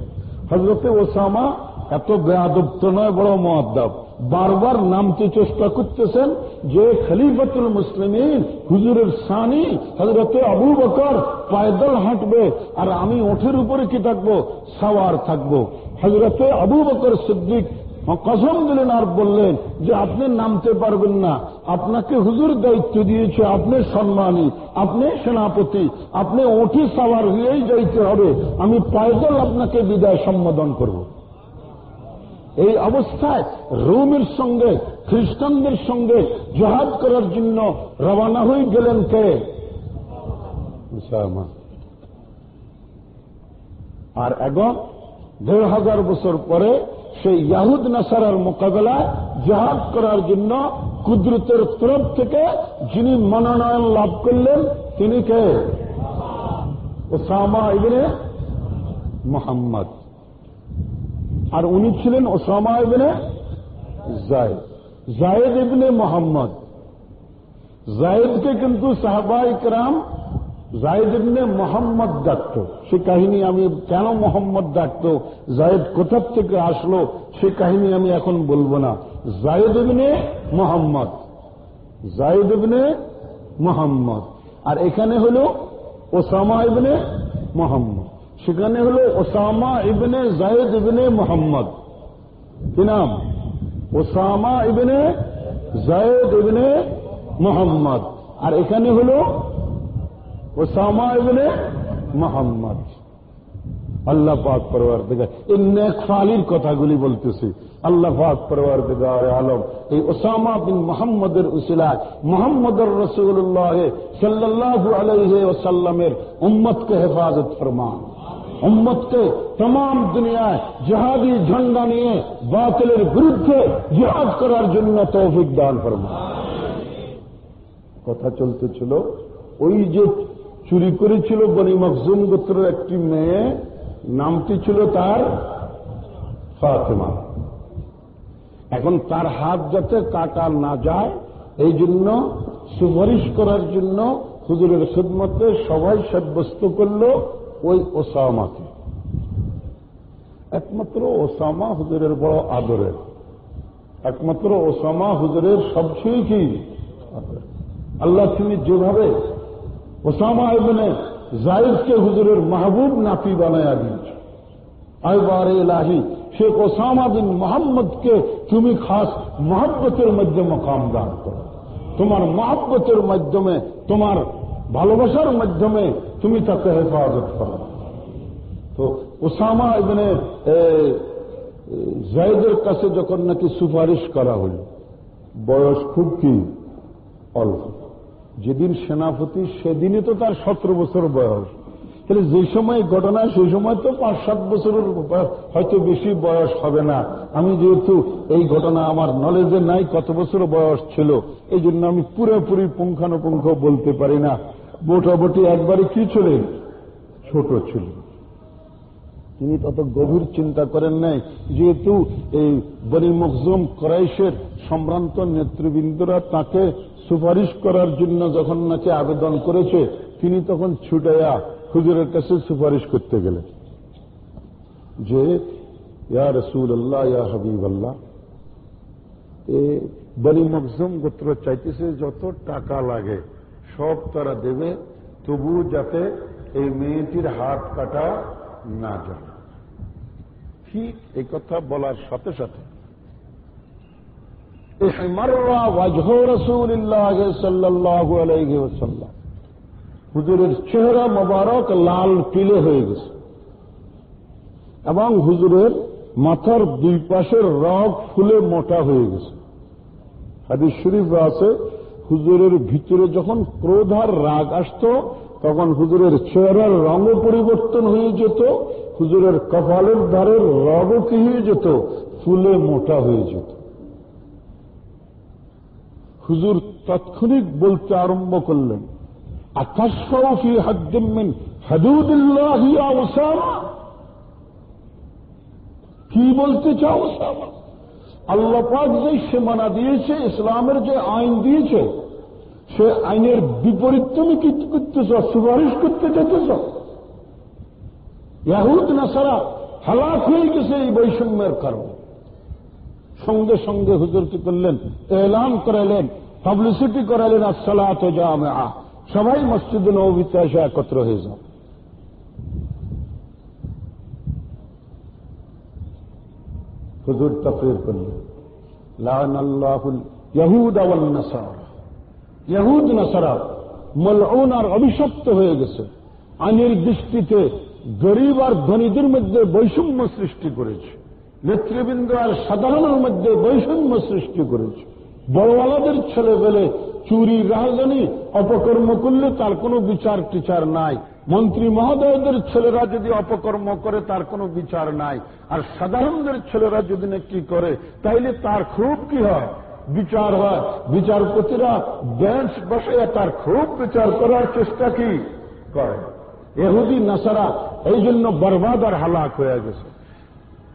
হজরতে ওসামা এত বেয়াদপ্ত নয়, বড় মহাদ্দাব। বারবার নামতে চেষ্টা করতেছেন যে খলিফতুল মুসলিমিন হুজুরের সানি হজরতে আবু বকর পায়দল হাঁটবে আর আমি ওঠের উপরে কি থাকব? সাওয়ার থাকব। হজরতে আবু বকর সিদ্দিক কসম দিলেন আর বললেন যে আপনি নামতে পারবেন না। আপনাকে হুজুর দায়িত্ব দিয়েছে, আপনি সম্মানী, আপনি সেনাপতি, আপনি ওঠি সাওয়ার হয়েই যাইতে হবে। আমি পায়দল আপনাকে বিদায় সম্বোধন করব। এই অবস্থায় রোমের সঙ্গে, খ্রিস্টানদের সঙ্গে জহাদ করার জন্য রওনা হয়ে গেলেন কে? আর এখন দেড় হাজার বছর পরে সেই ইয়াহুদ নাসারার মোকাবেলায় জাহাজ করার জন্য কুদরতের তরফ থেকে যিনি মনোনয়ন লাভ করলেন, তিনি কে? ওসামা ইবনে মোহাম্মদ। আর উনি ছিলেন ওসামা ইবনে জায়দ। জায়েদ ইবনে মোহাম্মদ। জায়েদকে কিন্তু সাহাবা ইকরাম জায়েদ ইবনে মোহাম্মদ ডাকত। সে কাহিনী আমি কেন মোহাম্মদ ডাকত? জায়েদ কোথার থেকে আসলো? সে কাহিনী আমি এখন বলব না। জায়েদ ইবনে মোহাম্মদ। জায়েদ ইবনে মোহাম্মদ। আর এখানে হল ওসামা ইবনে মোহাম্মদ। সেখানে হল ওসামা ইবনে জায়েদ ইবনে মোহাম্মদ কি নাম ওসামা ইবনে জায়েদ ইবনে মোহাম্মদ আর এখানে হল ওসামা ইবনে মোহাম্মদ আল্লাহ পাক পরওয়ার দিগার এই নেক ফালির কথাগুলি বলতেছি আল্লাহ পাক পরওয়ার দিগার আলম এই ওসামা বিন মোহাম্মদের উসিলায় মোহাম্মদর রসুল্লাহ সাল্লাহ আলহে ওসাল্লামের উম্মতকে হেফাজত ফরমান উম্মতকে তমাম দুনিয়ায় জেহাদি ঝন্ডা নিয়ে বাতিলের বিরুদ্ধে জিহাদ করার জন্য তৌফিক দান ফরমান কথা চলতেছিল, ওই যে চুরি করেছিল বনি মকজুম গোত্রের একটি মেয়ে, নামটি ছিল তার ফাতেমা। এখন তার হাত যাতে কাটা না যায়, এই জন্য সুপারিশ করার জন্য হুজুরের খেদমতে সবাই সাব্যস্ত করল ওই ওসামাকে একমাত্র ওসামা হুজুরের বড় আদরের একমাত্র ওসামা হুজুরের সবচেয়ে কি আল্লাহ তিনি যেভাবে ওসামা ইবনে জায়েদকে হুজুরের মাহবুব নাতি বানায়া দিয়েছে আইবার এলাহি শেখ ওসামা বিন মোহাম্মদকে তুমি খাস মহাব্বতের মধ্যে মকাম দান করো তোমার মহাব্বতের মাধ্যমে তোমার ভালোবাসার মাধ্যমে তুমি তাকে হেফাজত করো। তো ওসামা ইবনে জায়দের কাছে যখন নাকি সুপারিশ করা হল, বয়স খুব কি? অল্প। যেদিন সেনাপতি, সেদিনই তো তার সতেরো বছর বয়স। তাহলে যে সময় ঘটনা, সেই সময় তো পাঁচ সাত বছরের হয়তো বেশি বয়স হবে না। আমি যেহেতু এই ঘটনা আমার নলেজে নাই, কত বছর বয়স ছিল এই জন্য আমি পুরোপুরি পুঙ্খানুপুঙ্খ বলতে পারি না। মোটামুটি একবারে কি ছিলেন? ছোট ছিল তিনি তত গভীর চিন্তা করেন নাই, যেহেতু এই বনি মখজুম করাইশের সম্ভ্রান্ত নেতৃবৃন্দরা তাকে সুপারিশ করার জন্য যখন নাকি আবেদন করেছে, তিনি তখন ছুটাইয়া হুজুরের কাছে সুপারিশ করতে গেলেন। যে, ইয়া রসুল আল্লাহ ইয়া হাবিব আল্লাহ এ বনি মকজুম গোত্র চাইতেছে যত টাকা লাগে সব তারা দেবে তবু যাতে এই মেয়েটির হাত কাটা না যায়। ঠিক এই কথা বলার সাথে সাথে হুজুরের চেহারা মোবারক লাল পিলে হয়ে গেছে। এবং হুজুরের মাথার দুই পাশের রগ ফুলে মোটা হয়ে গেছে। হাদিস শরীফ আছে হুজুরের ভিতরে যখন ক্রোধ আর রাগ আসত, তখন হুজুরের চেহারার রঙও পরিবর্তন হয়ে যেত, হুজুরের কপালের ধারের রগও কি হয়ে যেত? ফুলে মোটা হয়ে যেত। হুজুর তাৎক্ষণিক বলতে আরম্ভ করলেন আকাশি ওসামা কি বলতে চাও আল্লাহ পাক যে সীমানা দিয়েছে, ইসলামের যে আইন দিয়েছে সে আইনের বিপরীত তুমি কি করতেছ? সুপারিশ করতে যেতেছ? ইয়াহুদ, নাসারা হালাক হয়ে গেছে এই বৈষম্যের কারণে। সঙ্গে সঙ্গে হুজুর কি করলেন? এলান করালেন, পাবলিসিটি করালেন, আসসালাত জামা সবাই মসজিদ নবীতে এসে একত্র হয়ে যাও। হুজুর তফরির করলেন। লান আল্লাহুল ইয়াহুদ আওয়াল নাসারা। ইয়াহুদ নাসারা মলউন আর অভিশপ্ত হয়ে গেছে। আইনের দৃষ্টিতে গরিব আর ধনীদের মধ্যে বৈষম্য সৃষ্টি করেছে। নেতৃবৃন্দ আর সাধারণের মধ্যে বৈষম্য সৃষ্টি করেছে। বড়ওয়ালাদের ছেলে পেলে চুরি রাজধানী, অপকর্ম করলে তার কোনো বিচার টিচার নাই। মন্ত্রী মহোদয়দের ছেলেরা যদি অপকর্ম করে, তার কোনো বিচার নাই। আর সাধারণদের ছেলেরা যদি না কি করে, তাইলে তার খুব কি হয়? বিচার হয়। বিচারপতিরা বেঞ্চ বসে তার খুব বিচার করার চেষ্টা কি করে? এহুদি নাসারা, এই জন্য বরবাদ আর হালাক হয়ে গেছে।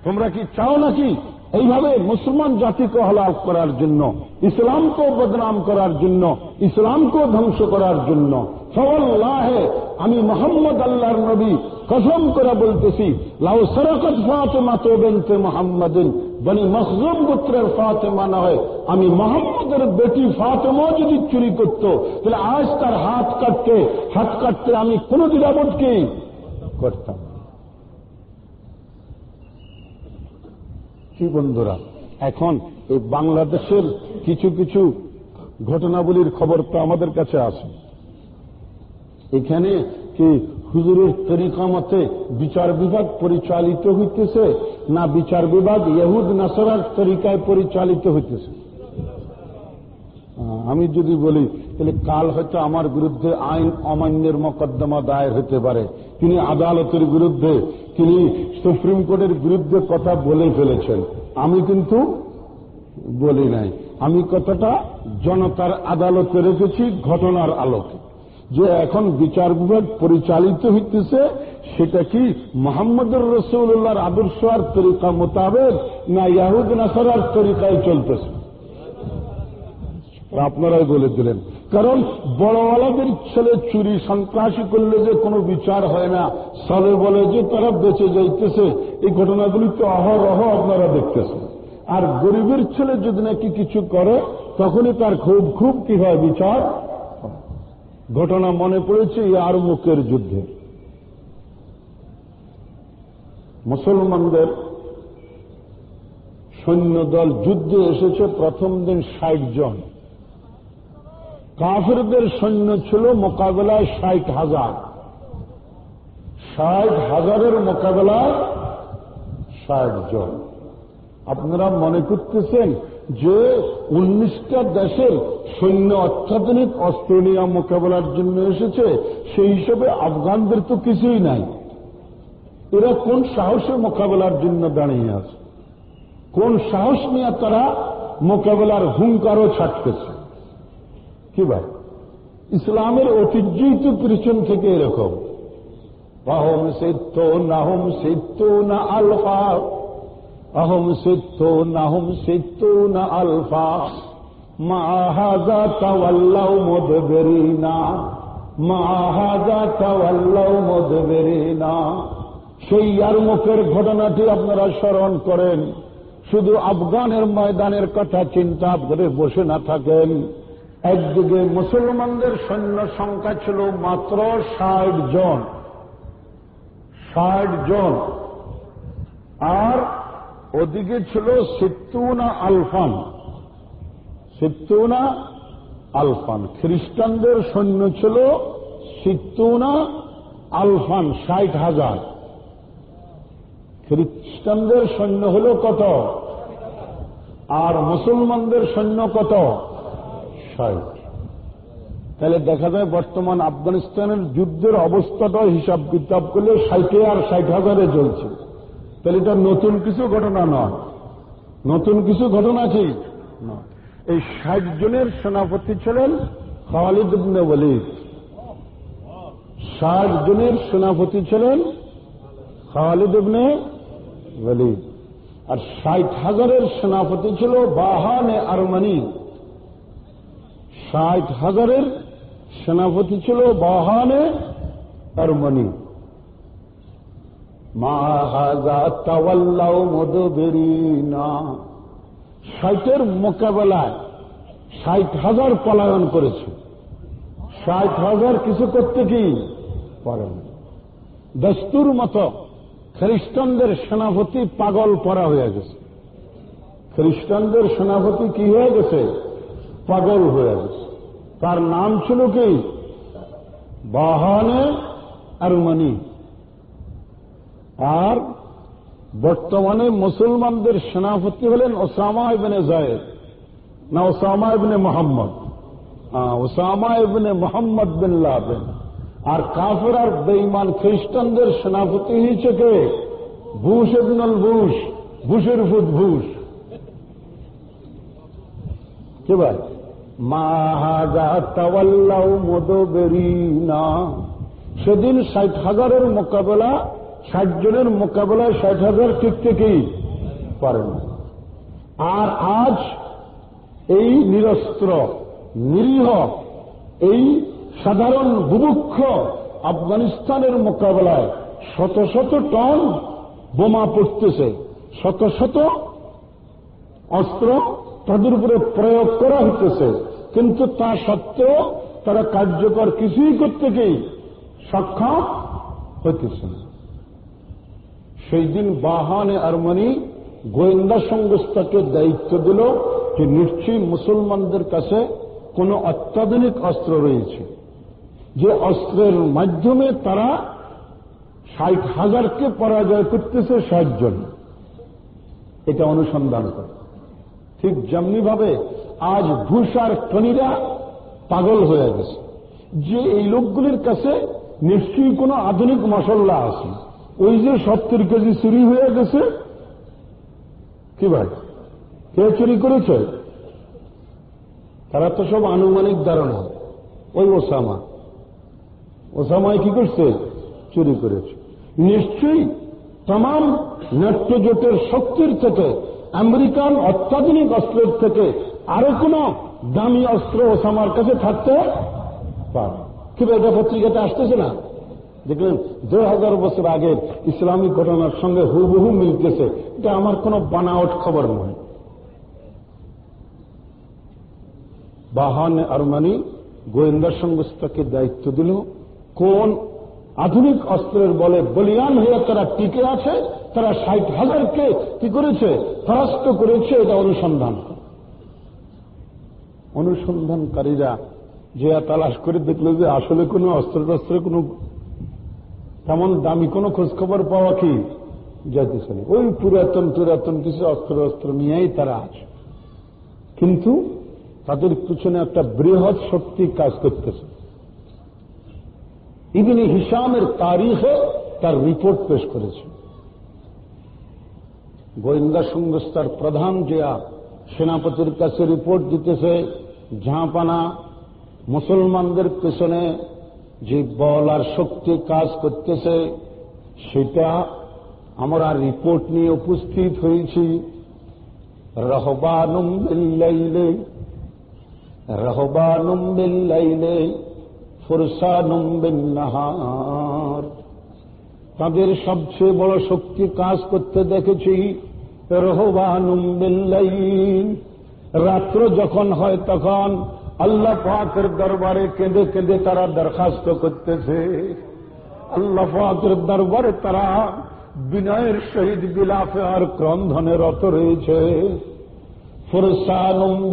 তোমরা কি চাও নাকি এইভাবে মুসলমান জাতিকে হলাক করার জন্য ইসলামকেও বদনাম করার জন্য ইসলামকেও ধ্বংস করার জন্য? ফওয়াল্লাহে, আমি মোহাম্মদ আল্লাহর নবী, কসম করে বলতেছি, লাউ সরকত ফাতেমা তো বেনতে মোহাম্মদিন বনি মখজুম গোত্রের ফাতেমা না হয়। আমি মোহাম্মদের বেটি ফাতেমাও যদি চুরি করত, তাহলে আজ তার হাত কাটতে হাত কাটতে আমি কোন দিরাবতকে করতাম কি বন্ধুরা, এখন এই বাংলাদেশের কিছু কিছু ঘটনাবলীর খবর তো আমাদের কাছে আছে। এখানে কি হুজুরের তরিকা মতে বিচার বিভাগ পরিচালিত হইতেছে? না বিচার বিভাগ, ইহুদ, নাসরার তরিকায় পরিচালিত হইতেছে। আমি যদি বলি, তাহলে কাল হয়তো আমার বিরুদ্ধে আইন অমান্যের মকদ্দমা দায়ের হতে পারে। তিনি আদালতের বিরুদ্ধে, তিনি সুপ্রিম কোর্টের বিরুদ্ধে কথা বলে ফেলেছেন। আমি কিন্তু বলি নাই। আমি কথাটা জনতার আদালতে রেখেছি, ঘটনার আলোকে। যে এখন বিচার বিভাগ পরিচালিত হইতেছে সেটা কি মোহাম্মদুর রসুল্লাহর আদর্শ আর তরিকা মোতাবেক না ইয়াহুদ নাসারার তরিকায় চলতেছে? আপনারাই বলে দিলেন, কারণ বড়ওয়ালাদের ছেলে চুরি সন্ত্রাসী করলে যে কোনো বিচার হয় না। সবে বলে যে তারা বেঁচে যাইতেছে। এই ঘটনাগুলি তো অহরহ আপনারা দেখতেছেন। আর গরিবের ছেলে যদি নাকি কিছু করে, তখনই তার খুব খুব কি হয় বিচার? ঘটনা মনে পড়েছে আর মুখের যুদ্ধে। মুসলমানদের সৈন্যদল যুদ্ধে এসেছে প্রথম দিন ষাট জন। কাফেরদের সৈন্য ছিল মোকাবেলায় ষাট হাজার। ষাট হাজারের মোকাবেলায় ষাট জন। আপনারা মনে করতেছেন যে উনিশটা দেশের সৈন্য অত্যাধুনিক অস্ট্রেলিয়া মোকাবেলার জন্য এসেছে, সেই হিসেবে আফগানদের তো কিছুই নাই। এরা কোন সাহসে মোকাবেলার জন্য দাঁড়িয়ে আছে? কোন সাহস নিয়ে তারা মোকাবেলার হুঙ্কারও ছাড়তেছে কি ভাই? ইসলামের ঐতিহ্যই তো পিছন থেকে এরকম। অহম সিদ্ধ, নাহম সিদ্ধ, না আলফা। অহম সিদ্ধ, নাহম সিদ্ধ, না আলফা। মাহাজা তাওয়াল্লাও মদবেরিনা। মাহাজা তাওয়াল্লাও মদবেরিনা। সেই আর মুখের ঘটনাটি আপনারা স্মরণ করেন। শুধু আফগানের ময়দানের কথা চিন্তা করে বসে না থাকেন। একদিকে মুসলমানদের সৈন্য সংখ্যা ছিল মাত্র ষাট জন। ষাট জন। আর ওদিকে ছিল সিত্তুনা আলফান। সিত্তুনা আলফান। খ্রিস্টানদের সৈন্য ছিল সিত্তুনা আলফান, ষাট হাজার। খ্রিস্টানদের সৈন্য হল কত? আর মুসলমানদের সৈন্য কত? ষাট। তাহলে দেখা যায় বর্তমান আফগানিস্তানের যুদ্ধের অবস্থাটা হিসাব কিতাব করলে ষাটে আর ষাট হাজারে চলছে। তাহলে এটা নতুন কিছু ঘটনা নয়। নতুন কিছু ঘটনা কি? এই ষাট জনের সেনাপতি ছিলেন খালিদ ইবনে ওয়ালিদ। ষাট জনের সেনাপতি ছিলেন খালিদ ইবনে ওয়ালিদ। আর ষাট হাজারের সেনাপতি ছিল বাহানে আরমানি। ষাট হাজারের সেনাপতি ছিল বাহানে আরমানি। ষাটের মোকাবেলায় ষাট হাজার পলায়ন করেছে। ষাট হাজার কিছু করতে কি পারেন? দস্তুর মতো খ্রিস্টানদের সেনাপতি পাগল পরা হয়ে গেছে। খ্রিস্টানদের সেনাপতি কি হয়ে গেছে? পাগল হয়ে গেছে। তার নাম ছিল কি? বাহানে আরমানি। আর বর্তমানে মুসলমানদের সেনাপতি হলেন ওসামা ইবনে জায়েদ। না, ওসামা ইবনে মোহাম্মদ। ওসামা ইবনে মোহাম্মদ বিন লাদেন আর কাফের আর বেইমান খ্রিস্টানদের সেনাপতি হয়েছে কে? বুশ ইবনুল বুশ, বুশের ফুট বুশ। কে ভাই? সেদিন ষাট হাজারের মোকাবেলা, ষাট জনের মোকাবেলায় ষাট হাজার টিকতে কি পারে না। আর আজ এই নিরস্ত্র, নিরীহ এই সাধারণ বুভুক্ষ আফগানিস্তানের মোকাবেলায় শত শত টন বোমা পড়তেছে। শত শত অস্ত্র তাদের উপরে প্রয়োগ করা হইতেছে। কিন্তু তা সত্ত্বেও তারা কার্যকর কিছুই করতে কি সক্ষম হইতেছে সেই দিন বাহানে আরমানি গোয়েন্দা সংস্থাকে দায়িত্ব দিল যে নিশ্চয়ই মুসলমানদের কাছে কোন অত্যাধুনিক অস্ত্র রয়েছে। যে অস্ত্রের মাধ্যমে তারা ষাট হাজারকে পরাজয় করতেছে ষাট এটা অনুসন্ধান করে। ঠিক যেমনি ভাবে আজ ভূষার টনিরা পাগল হয়ে গেছে। যে এই লোকগুলির কাছে নিশ্চয়ই কোন আধুনিক মশল্লা আছে। ওই যে সত্তর কেজি চুরি হয়ে গেছে। কি ভাই? কে চুরি করেছে? তারা তো সব আনুমানিক ধারণা। ওই ওসামা। ওসামায় কি করছে? চুরি করেছে। নিশ্চয়ই তাম নাট্যজোটের শক্তির থেকে, আমেরিকান অত্যাধুনিক অস্ত্রের থেকে আরও কোন দামি অস্ত্র ওসামার কাছে থাকতে পারে। কিন্তু এটা পত্রিকাতে আসতেছে না? দেখলেন দুই হাজার বছর আগের ইসলামিক ঘটনার সঙ্গে হুবহু মিলতেছে। এটা আমার কোন বানাওট খবর নয়। বাহান আরমানি গোয়েন্দা সংস্থাকে দায়িত্ব দিল কোন আধুনিক অস্ত্রের বলে বলিয়ান হয়ে তারা টিকে আছে, তারা ষাট হাজারকে কি করেছে? পরাস্ত করেছে, এটা অনুসন্ধান। অনুসন্ধানকারীরা যে তালাশ করে দেখল যে আসলে কোন অস্ত্র টস্ত্রের কোন তেমন দামি কোন খোঁজখবর পাওয়া কি? যাইতেছে না। ওই পুরাতন পুরাতন কিছু অস্ত্র অস্ত্র নিয়েই তারা আছে। কিন্তু তাদের পিছনে একটা বৃহৎ শক্তি কাজ করতেছে। ইবিনি হিসামের তারিখে তার রিপোর্ট পেশ করেছে। গোয়েন্দা সংস্থার প্রধান যে সেনাপতির কাছে রিপোর্ট দিতেছে, ঝাঁপানা মুসলমানদের পেছনে যে বল আর শক্তি কাজ করতেছে, সেটা আমরা রিপোর্ট নিয়ে উপস্থিত হয়েছি। রহবানুম বিল্লাইলে রহবানুম বিল্লাইলে বিন্নাহার। তাদের সবচেয়ে বড় শক্তি কাজ করতে দেখেছি, রহবানুম বিল্লাইল। রাত্র যখন হয় তখন আল্লাহ পাকের দরবারে কেঁদে কেঁদে তারা দরখাস্ত করতেছে। আল্লাহ পাকের দরবারে তারা বিনয়ের শহীদ বিলাফে আর ক্রন্ধনে রত রয়েছে। ফুরসানুম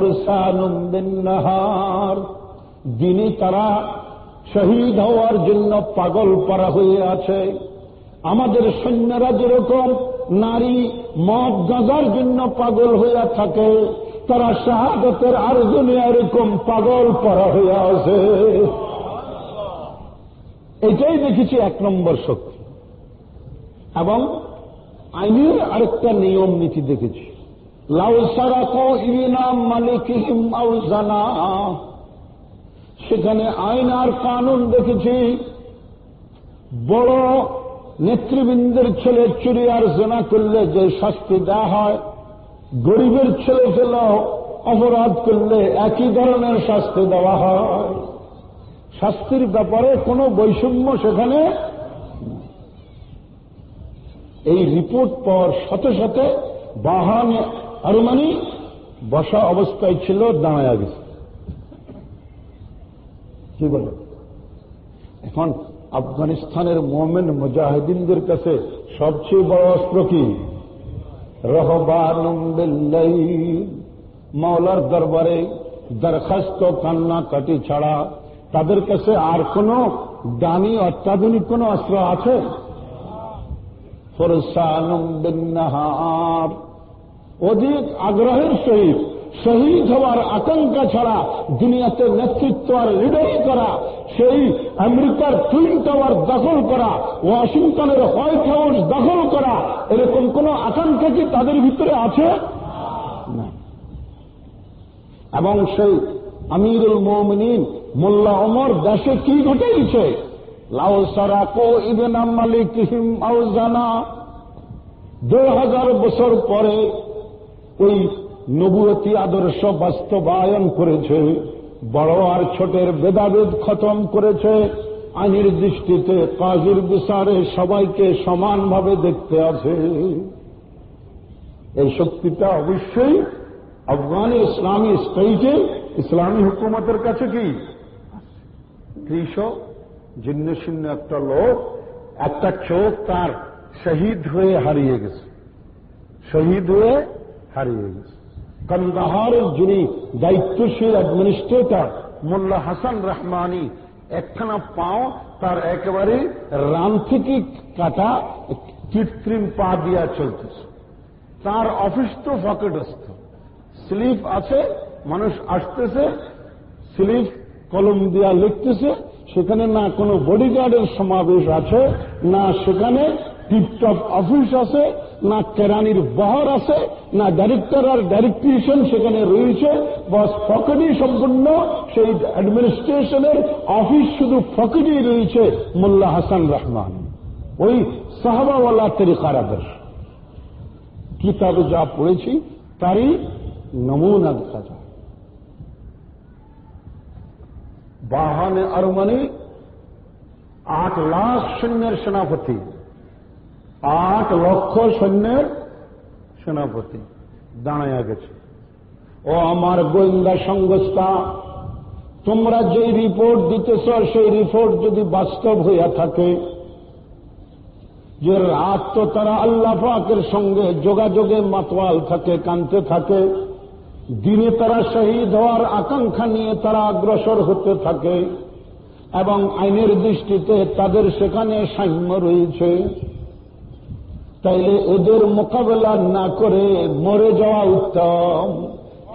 বিন্নাহার। দিনে তারা শহীদ হওয়ার জন্য পাগল পারা হয়ে আছে। আমাদের সৈন্যরা যেরকম নারী মদ গাঁজার জন্য পাগল হইয়া থাকে, তারা শাহাদতের আর দুনিয়া এরকম পাগল পরা হইয়া আছে। এটাই দেখেছি এক নম্বর শক্তি। এবং আইনের আরেকটা নিয়ম নীতি দেখেছি। সেখানে আইন আর কানুন দেখেছি। বড় নেতৃবৃন্দের ছেলে চুরি আর জেনা করলে যে শাস্তি দেওয়া হয়, গরিবের ছেলে ছেলে অপরাধ করলে একই ধরনের শাস্তি দেওয়া হয়। শাস্তির ব্যাপারে কোনো বৈষম্য সেখানে এই রিপোর্ট পাওয়ার সাথে সাথে বাহান আরমানি বসা অবস্থায় ছিল, দাঁড়ায় গেছে। কি বলে? এখন আফগানিস্তানের মোমেন মুজাহিদিনদের কাছে সবচেয়ে বড় অস্ত্র কি? বিল্লাইল। মাওলার দরবারে দরখাস্ত কান্নাকাটি ছাড়া তাদের কাছে আর কোন দামি, অত্যাধুনিক কোন অস্ত্র আছে? ফরসানুম বিন্নাহার। অধিক আগ্রহের সহিত শহীদ হওয়ার আকাঙ্ক্ষা ছাড়া দুনিয়াতে নেতৃত্ব আর লিডারি করা, সেই আমেরিকার টুইন টাওয়ার দখল করা, ওয়াশিংটনের হোয়াইট হাউস দখল করা, এরকম কোন আকাঙ্ক্ষা কি তাদের ভিতরে আছে? এবং সেই আমিরুল মোমিনিন মোল্লা অমর দেশে কি ঘটেছে? লাউ সারাকো ইবেন মালিক দেড় হাজার বছর পরে ওই নবুয়তি আদর্শ বাস্তবায়ন করেছে, বড় আর ছোটের ভেদাভেদ খতম করেছে। আইনের দৃষ্টিতে কাজের বিচারে সবাইকে সমানভাবে দেখতে আছে। এই শক্তিটা অবশ্যই আফগানি ইসলামী স্টেটে, ইসলামী হুকুমতের কাছে কি? কৃষক, জিন্ন শূন্য একটা লোক, একটা চোখ তার শহীদ হয়ে হারিয়ে গেছে। শহীদ হয়ে হারিয়ে গেছে কন্দাহারের যিনি দায়িত্বশীল অ্যাডমিনিস্ট্রেটর মোল্লা হাসান রহমানি, একখানা পাও তার একেবারে রান থেকে কাটা কৃত্রিম পা দিয়া চলতেছে। তার অফিস তো ফকেটস্থ। স্লিপ আছে, মানুষ আসতেছে, স্লিপ কলম দিয়া লিখতেছে, সেখানে না কোনো বডিগার্ডের সমাবেশ আছে, না সেখানে টিপটপ অফিস আছে না কেরানির বহর আছে, না ডাইরেক্টর আর ডাইরেক্টরিশন সেখানে রয়েছে। বস ফকেটই সম্পূর্ণ, সেই অ্যাডমিনিস্ট্রেশনের অফিস শুধু ফকেটই রয়েছে, মোল্লা হাসান রহমান। ওই সাহাবাওয়ালা তরিকার আদর্শ। কিতাবে যা পড়েছি, তারই নমুনা দেখা যায়। বাহানে আরমানি আট লাখ সৈন্যের সেনাপতি। আট লক্ষ সৈন্যের সেনাপতি দাঁড়াইয়া গেছে। ও আমার গোয়েন্দা সংস্থা, তোমরা যে রিপোর্ট দিতেছ, সেই রিপোর্ট যদি বাস্তব হইয়া থাকে, যে রাত তো তারা আল্লাহ পাকের সঙ্গে যোগাযোগে মাতোয়াল থাকে কানতে থাকে, দিনে তারা শহীদ হওয়ার আকাঙ্ক্ষা নিয়ে তারা অগ্রসর হতে থাকে, এবং আইনের দৃষ্টিতে তাদের সেখানে সাম্য রয়েছে। তাইলে এদের মোকাবেলা না করে মরে যাওয়া উত্তম।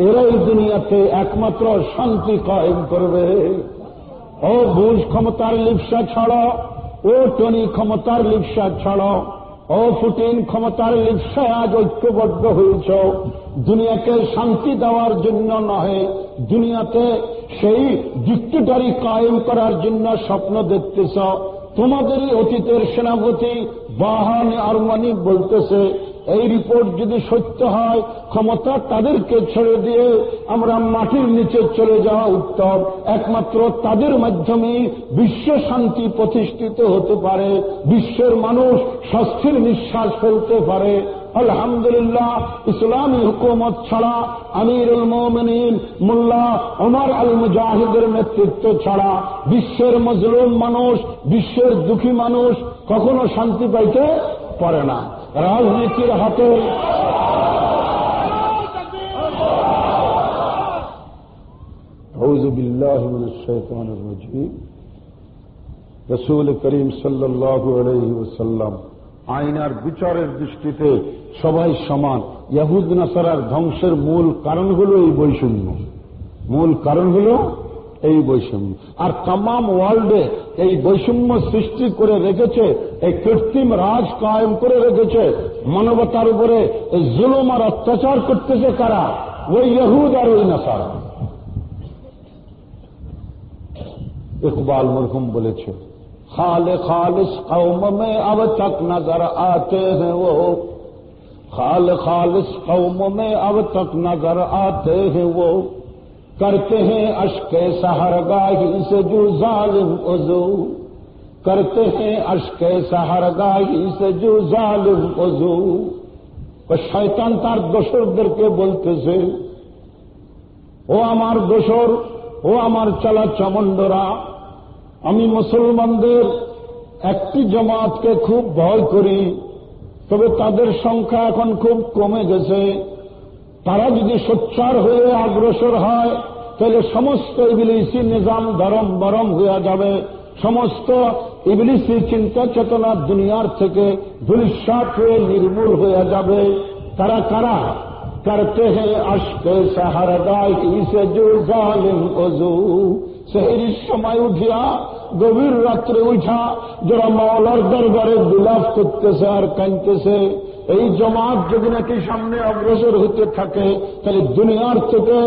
এরাই দুনিয়াতে একমাত্র শান্তি কায়েম করবে। ও বুঝ ক্ষমতার লিপসা ছাড়ো, ও টনি ক্ষমতার লিপসা ছাড়ো, ও ফুটিন ক্ষমতার লিপসায় আজ ঐক্যবদ্ধ হয়েছ। দুনিয়াকে শান্তি দেওয়ার জন্য নহে, দুনিয়াতে সেই ডিক্টেটারি কায়েম করার জন্য স্বপ্ন দেখতেছ। তোমাদেরই অতীতের সেনাপতি বাহান আরমানি বলতেছে, এই রিপোর্ট যদি সত্য হয়, ক্ষমতা তাদেরকে ছেড়ে দিয়ে আমরা মাটির নিচে চলে যাওয়া উত্তম একমাত্র তাদের মাধ্যমে বিশ্ব শান্তি প্রতিষ্ঠিত হতে পারে, বিশ্বের মানুষ স্বস্তির নিঃশ্বাস ফেলতে পারে। আলহামদুলিল্লাহ, ইসলামী হুকুমত ছাড়া আমিরুল মোমিন মোল্লা ওমর আল মুজাহিদের নেতৃত্ব ছাড়া বিশ্বের মজলুম মানুষ, বিশ্বের দুঃখী মানুষ কখনো শান্তি পাইতে পারে না। রাজনীতির হাতে রসুল করিম সাল্লাহ আইনার বিচারের দৃষ্টিতে সবাই সমান। ইয়াহুদ, নাসারার ধ্বংসের মূল কারণ হল এই বৈষম্য। মূল কারণ হল এই বৈষম্য। আর তাম ওয়ার্ল্ডে এই বৈষম্য সৃষ্টি করে রেখেছে, এই কৃত্রিম রাজ কায়েম করে রেখেছে, মানবতার উপরে এই জুলুম আর অত্যাচার করতেছে কারা? ওই ইহুদ আর ওই নাসার। ইকবাল মরহুম বলেছে খালে খালিস কৌম মে আব তক নজর আতে হে ও। খাল খালিস কৌম মে আব তক নজর আতে হে ও। کرتے ہیں اشک سہرگاہی سے جو ظالم عزو کرتے ہیں اشک سہرگاہی سے جو ظالم عزو শয়তান তার দোসরদেরকে বলতেছে ও আমার দোসর ও আমার চালা চামণ্ডরা আমি মুসলমানদের একটি জমাতকে খুব ভয় করি তবে তাদের সংখ্যা এখন খুব কমে গেছে তারা যদি সোচ্চার হয়ে অগ্রসর হয়, তাহলে সমস্ত ইবলিসি নিজাম গরম বরম হইয়া যাবে। সমস্ত ইবলিসি চিন্তা চেতনা দুনিয়ার থেকে ধুলিশ্বাস হয়ে নির্মূল হয়ে যাবে। তারা কারা? করতে হ্যাঁ আসতে سہردا সেহির সময় উঠিয়া, গভীর রাত্রে উঠা যারা মাওলার দরবারে বিলাপ করতেছে আর কাঁদতেছে এই জমাত যদি নাকি সামনে অগ্রসর হতে থাকে, তাহলে দুনিয়ার থেকে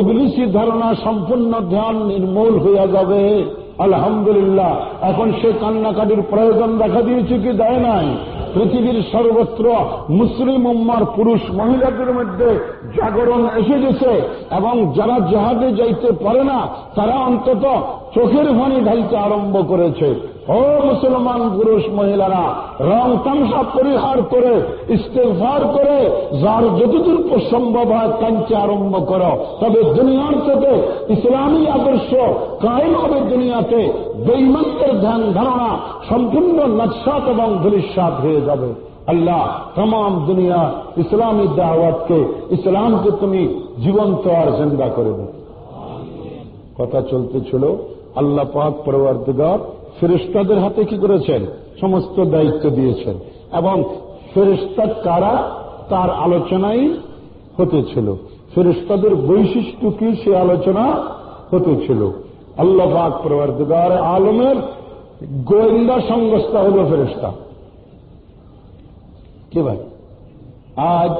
ইবলিসি ধারণা সম্পূর্ণ ধ্যান নির্মূল হইয়া যাবে। আলহামদুলিল্লাহ। এখন সে কান্নাকাটির প্রয়োজন দেখা দিয়েছে কি দেয় নাই? পৃথিবীর সর্বত্র মুসলিম উম্মার পুরুষ মহিলাদের মধ্যে জাগরণ এসে গেছে, এবং যারা জাহাজে যাইতে পারে না, তারা অন্তত চোখের ভানি ঢালতে আরম্ভ করেছে। ও মুসলমান পুরুষ মহিলারা, রং তামসা পরিহার করে ইস্তেফার করে, যার যতদূর সম্ভব হয় কাঞ্চে আরম্ভ করো। তবে দুনিয়ার থেকে ইসলামী আদর্শ কায়েম হবে দুনিয়াতে। বৈমন্তের ধ্যান ধারণা সম্পূর্ণ নৎসাত এবং ধুলিসাত হয়ে যাবে। আল্লাহ তমাম দুনিয়া ইসলামী দাওয়াতকে, ইসলামকে তুমি জীবন্ত আর জিন্দা করে দেবে। কথা চলতেছিল আল্লাহ পাক পরবর্তীগর ফেরিস্তাদের হাতে কি করেছেন? সমস্ত দায়িত্ব দিয়েছেন। এবং ফেরিস্তা কারা? তার আলোচনাই হতেছিল। ফেরিস্তাদের বৈশিষ্ট্য কি? সে আলোচনা হতেছিল। আল্লাহ পাক পরবর্তীগর আলমের গোয়েন্দা সংস্থা হল ফেরিস্তা কে ভাই? আজ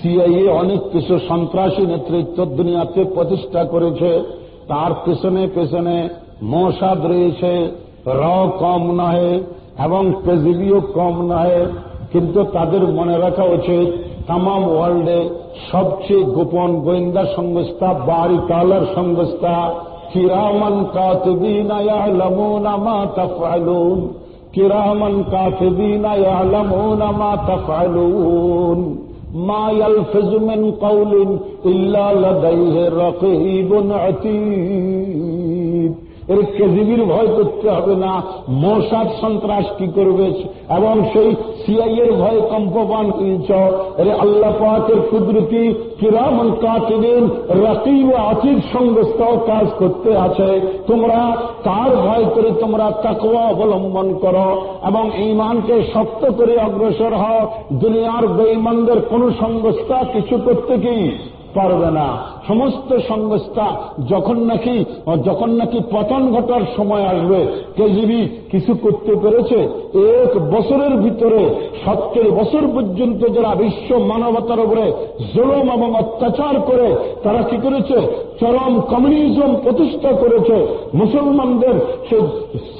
সিআইএ অনেক কিছু সন্ত্রাসী নেতৃত্ব দুনিয়াতে প্রতিষ্ঠা করেছে। তার পেছনে পেছনে মশাদ রয়েছে। র কম নহে এবং কেজিবিও কম নহে কিন্তু তাদের মনে রাখা উচিত তাম ওয়ার্ল্ডে সবচেয়ে গোপন গোয়েন্দা সংস্থা বাড়ি তালার সংস্থা কিরামান কাতবিন ইয়ালামুনা মা তাফআলুন কিরামান কাতবিন ইয়ালামুনা মা তাফআলুন মা ইয়ালফিজু মিন কাওলিন ইল্লা লাদাইহি রাকীবুন আতীদ এর কেজিবির ভয় করতে হবে না। মশাদ সন্ত্রাস কি করবে? এবং সেই সিআইয়ের ভয় কম্পবান হয়েছ। এর আল্লাহ পাকের কুদরতি কিরামন কাতিদিন রাকিব আতির সংস্থাও কাজ করতে আছে। তোমরা তার ভয় করে তোমরা তাকওয়া অবলম্বন করো এবং ইমানকে শক্ত করে অগ্রসর হও। দুনিয়ার বেঈমানদের কোন সংস্থা কিছু করতে কি পারবে না। সমস্ত সংস্থা যখন নাকি যখন নাকি পতন ঘটার সময় আসবে, কেজিবি কিছু করতে পেরেছে? এক বছরের ভিতরে, সত্তর বছর পর্যন্ত যারা বিশ্ব মানবতার উপরে জুলম এবং অত্যাচার করে, তারা কি করেছে? চরম কমিউনিজম প্রতিষ্ঠা করেছে। মুসলমানদের সে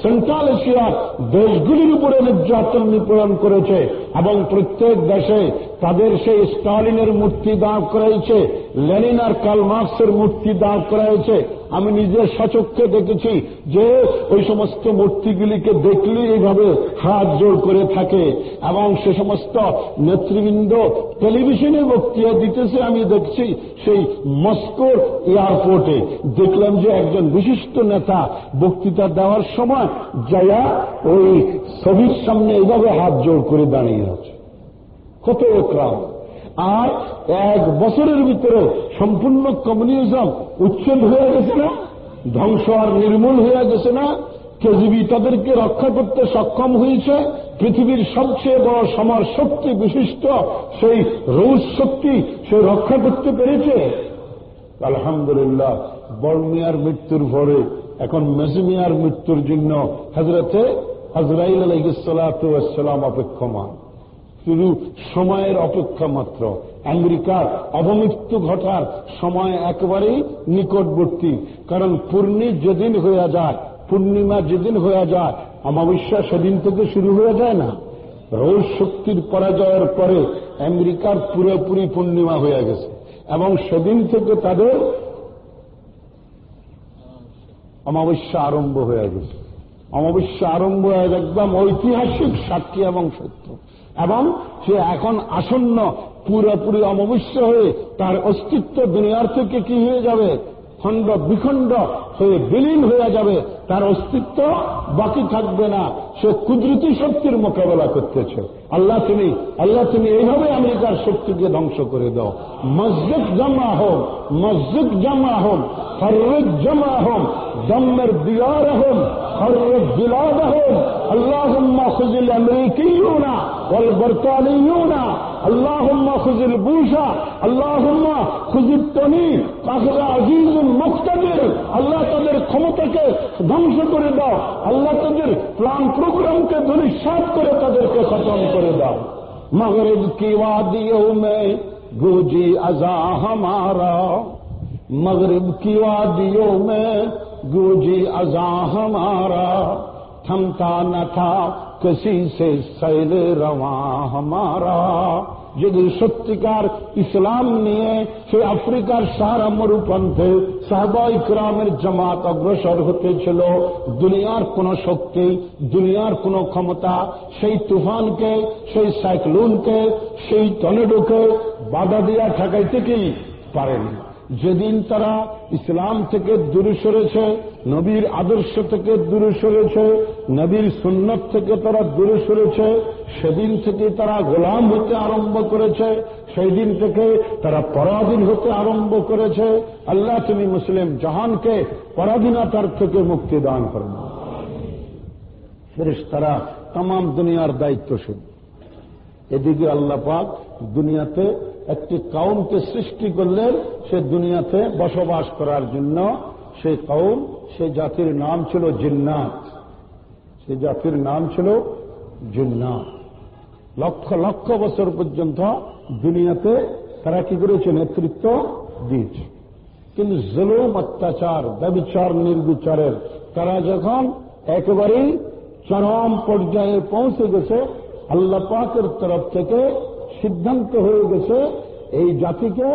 সেন্ট্রাল এশিয়ার দেশগুলির উপরে নির্যাতন নিপীড়ন করেছে এবং প্রত্যেক দেশে তাদের সেই স্টালিনের মূর্তি দাঁড় করাইছে। লেনিন আর কাল মার্কসের মূর্তি দাঁড় করা হয়েছে আমি নিজের সচক্ষে দেখেছি যে ওই সমস্ত মূর্তিগুলিকে দেখলে এইভাবে হাত জোর করে থাকে এবং সে সমস্ত নেতৃবৃন্দ টেলিভিশনে বক্তৃতা দিতেছে। আমি দেখছি সেই মস্কোর এয়ারপোর্টে। দেখলাম যে একজন বিশিষ্ট নেতা বক্তৃতা দেওয়ার সময় যায়া ওই ছবির সামনে এইভাবে হাত জোর করে দাঁড়িয়ে আছে। কত ক্রাম আর এক বছরের ভিতরে সম্পূর্ণ কমিউনিজম উচ্ছেদ হয়ে গেছে না? ধ্বংস আর নির্মূল হয়ে গেছে না? কেজিবি তাদেরকে রক্ষা করতে সক্ষম হয়েছে? পৃথিবীর সবচেয়ে বড় সমার শক্তি বিশিষ্ট সেই রৌজ শক্তি সে রক্ষা করতে পেরেছে? আলহামদুলিল্লাহ, বর্মিয়ার মৃত্যুর পরে, এখন মেজিমিয়ার মৃত্যুর জন্য হজরতে হজরাইল আলহিসাল্লাম অপেক্ষমান শুধু সময়ের অপেক্ষা মাত্র। আমেরিকার অবমৃত্যু ঘটার সময় একেবারেই নিকটবর্তী। কারণ পূর্ণি যেদিন হয়ে যায়, পূর্ণিমা যেদিন হয়ে যায়, অমাবস্যা সেদিন থেকে শুরু হয়ে যায় না। রোজ শক্তির পরাজয়ের পরে আমেরিকার পুরোপুরি পূর্ণিমা হয়ে গেছে। এবং সেদিন থেকে তাদের অমাবস্যা আরম্ভ হয়ে গেছে। অমাবস্যা আরম্ভ হয়ে একদম ঐতিহাসিক সাক্ষী এবং সত্য। এবং সে এখন আসন্ন পুরোপুরি অমাবস্য হয়ে তার অস্তিত্ব দুনিয়ার থেকে কি হয়ে যাবে? খণ্ড বিখণ্ড হয়ে বিলীন হয়ে যাবে। তার অস্তিত্ব বাকি থাকবে না। সে কুদরতি শক্তির মোকাবেলা করতেছে। আল্লাহ তুমি আল্লাহ তুমি এইভাবে আমেরিকার শক্তিকে ধ্বংস করে দাও। মসজিদ জমা হোক, মসজিদ জমা হোক হররত জমা হোক دمر ایک بلا رہ امریکی یوں نا اور برطانوی یوں نا اللہ خزل بوشا اللہ عمل ٹنی عزیز مختبر اللہ تدر خوت کے ڈھنگ سے کرے دو اللہ تدر پلان پروگرام کے پر دھنشا کرے تدر کے ختم کرے دا مغرب کی وادیوں میں گوجی ازا ہمارا، مغرب کی وادیوں میں गूंजी अजा हमारा थमता न था किसी से सैल रवा हमारा যদি সত্যিকার ইসলাম নিয়ে সে আফ্রিকার সারা মরুপন্থে সাহবাই ক্রামের জামাত অগ্রসর হতেছিল দুনিয়ার কোন শক্তি দুনিয়ার কোন ক্ষমতা সেই তুফানকে সেই সাইক্লোনকে সেই টর্নেডোকে বাধা দিয়া ঠেকাইতে কি পারেনি যেদিন তারা ইসলাম থেকে দূরে সরেছে, নবীর আদর্শ থেকে দূরে সরেছে, নবীর সুন্নত থেকে তারা দূরে সরেছে, সেদিন থেকে তারা গোলাম হতে আরম্ভ করেছে সেই দিন থেকে তারা পরাধীন হতে আরম্ভ করেছে। আল্লাহ, তুমি মুসলিম জাহানকে পরাধীনতার থেকে মুক্তি দান করেন ফেরেস তারা তাম দুনিয়ার দায়িত্বশীল। এদিকে আল্লাহ পাক দুনিয়াতে একটি কাউমকে সৃষ্টি করলেন সে দুনিয়াতে বসবাস করার জন্য। সেই কাউম সে জাতির নাম ছিল জিন্নাত। সে জাতির নাম ছিল জিন্নাত। লক্ষ লক্ষ বছর পর্যন্ত দুনিয়াতে তারা কি করেছে? নেতৃত্ব দিয়েছে। কিন্তু জুলুম, অত্যাচার, ব্যবচার, নির্বিচারের তারা যখন একেবারেই চরম পর্যায়ে পৌঁছে গেছে, আল্লাহ পাকের তরফ থেকে সিদ্ধান্ত হয়ে গেছে এই জাতিকে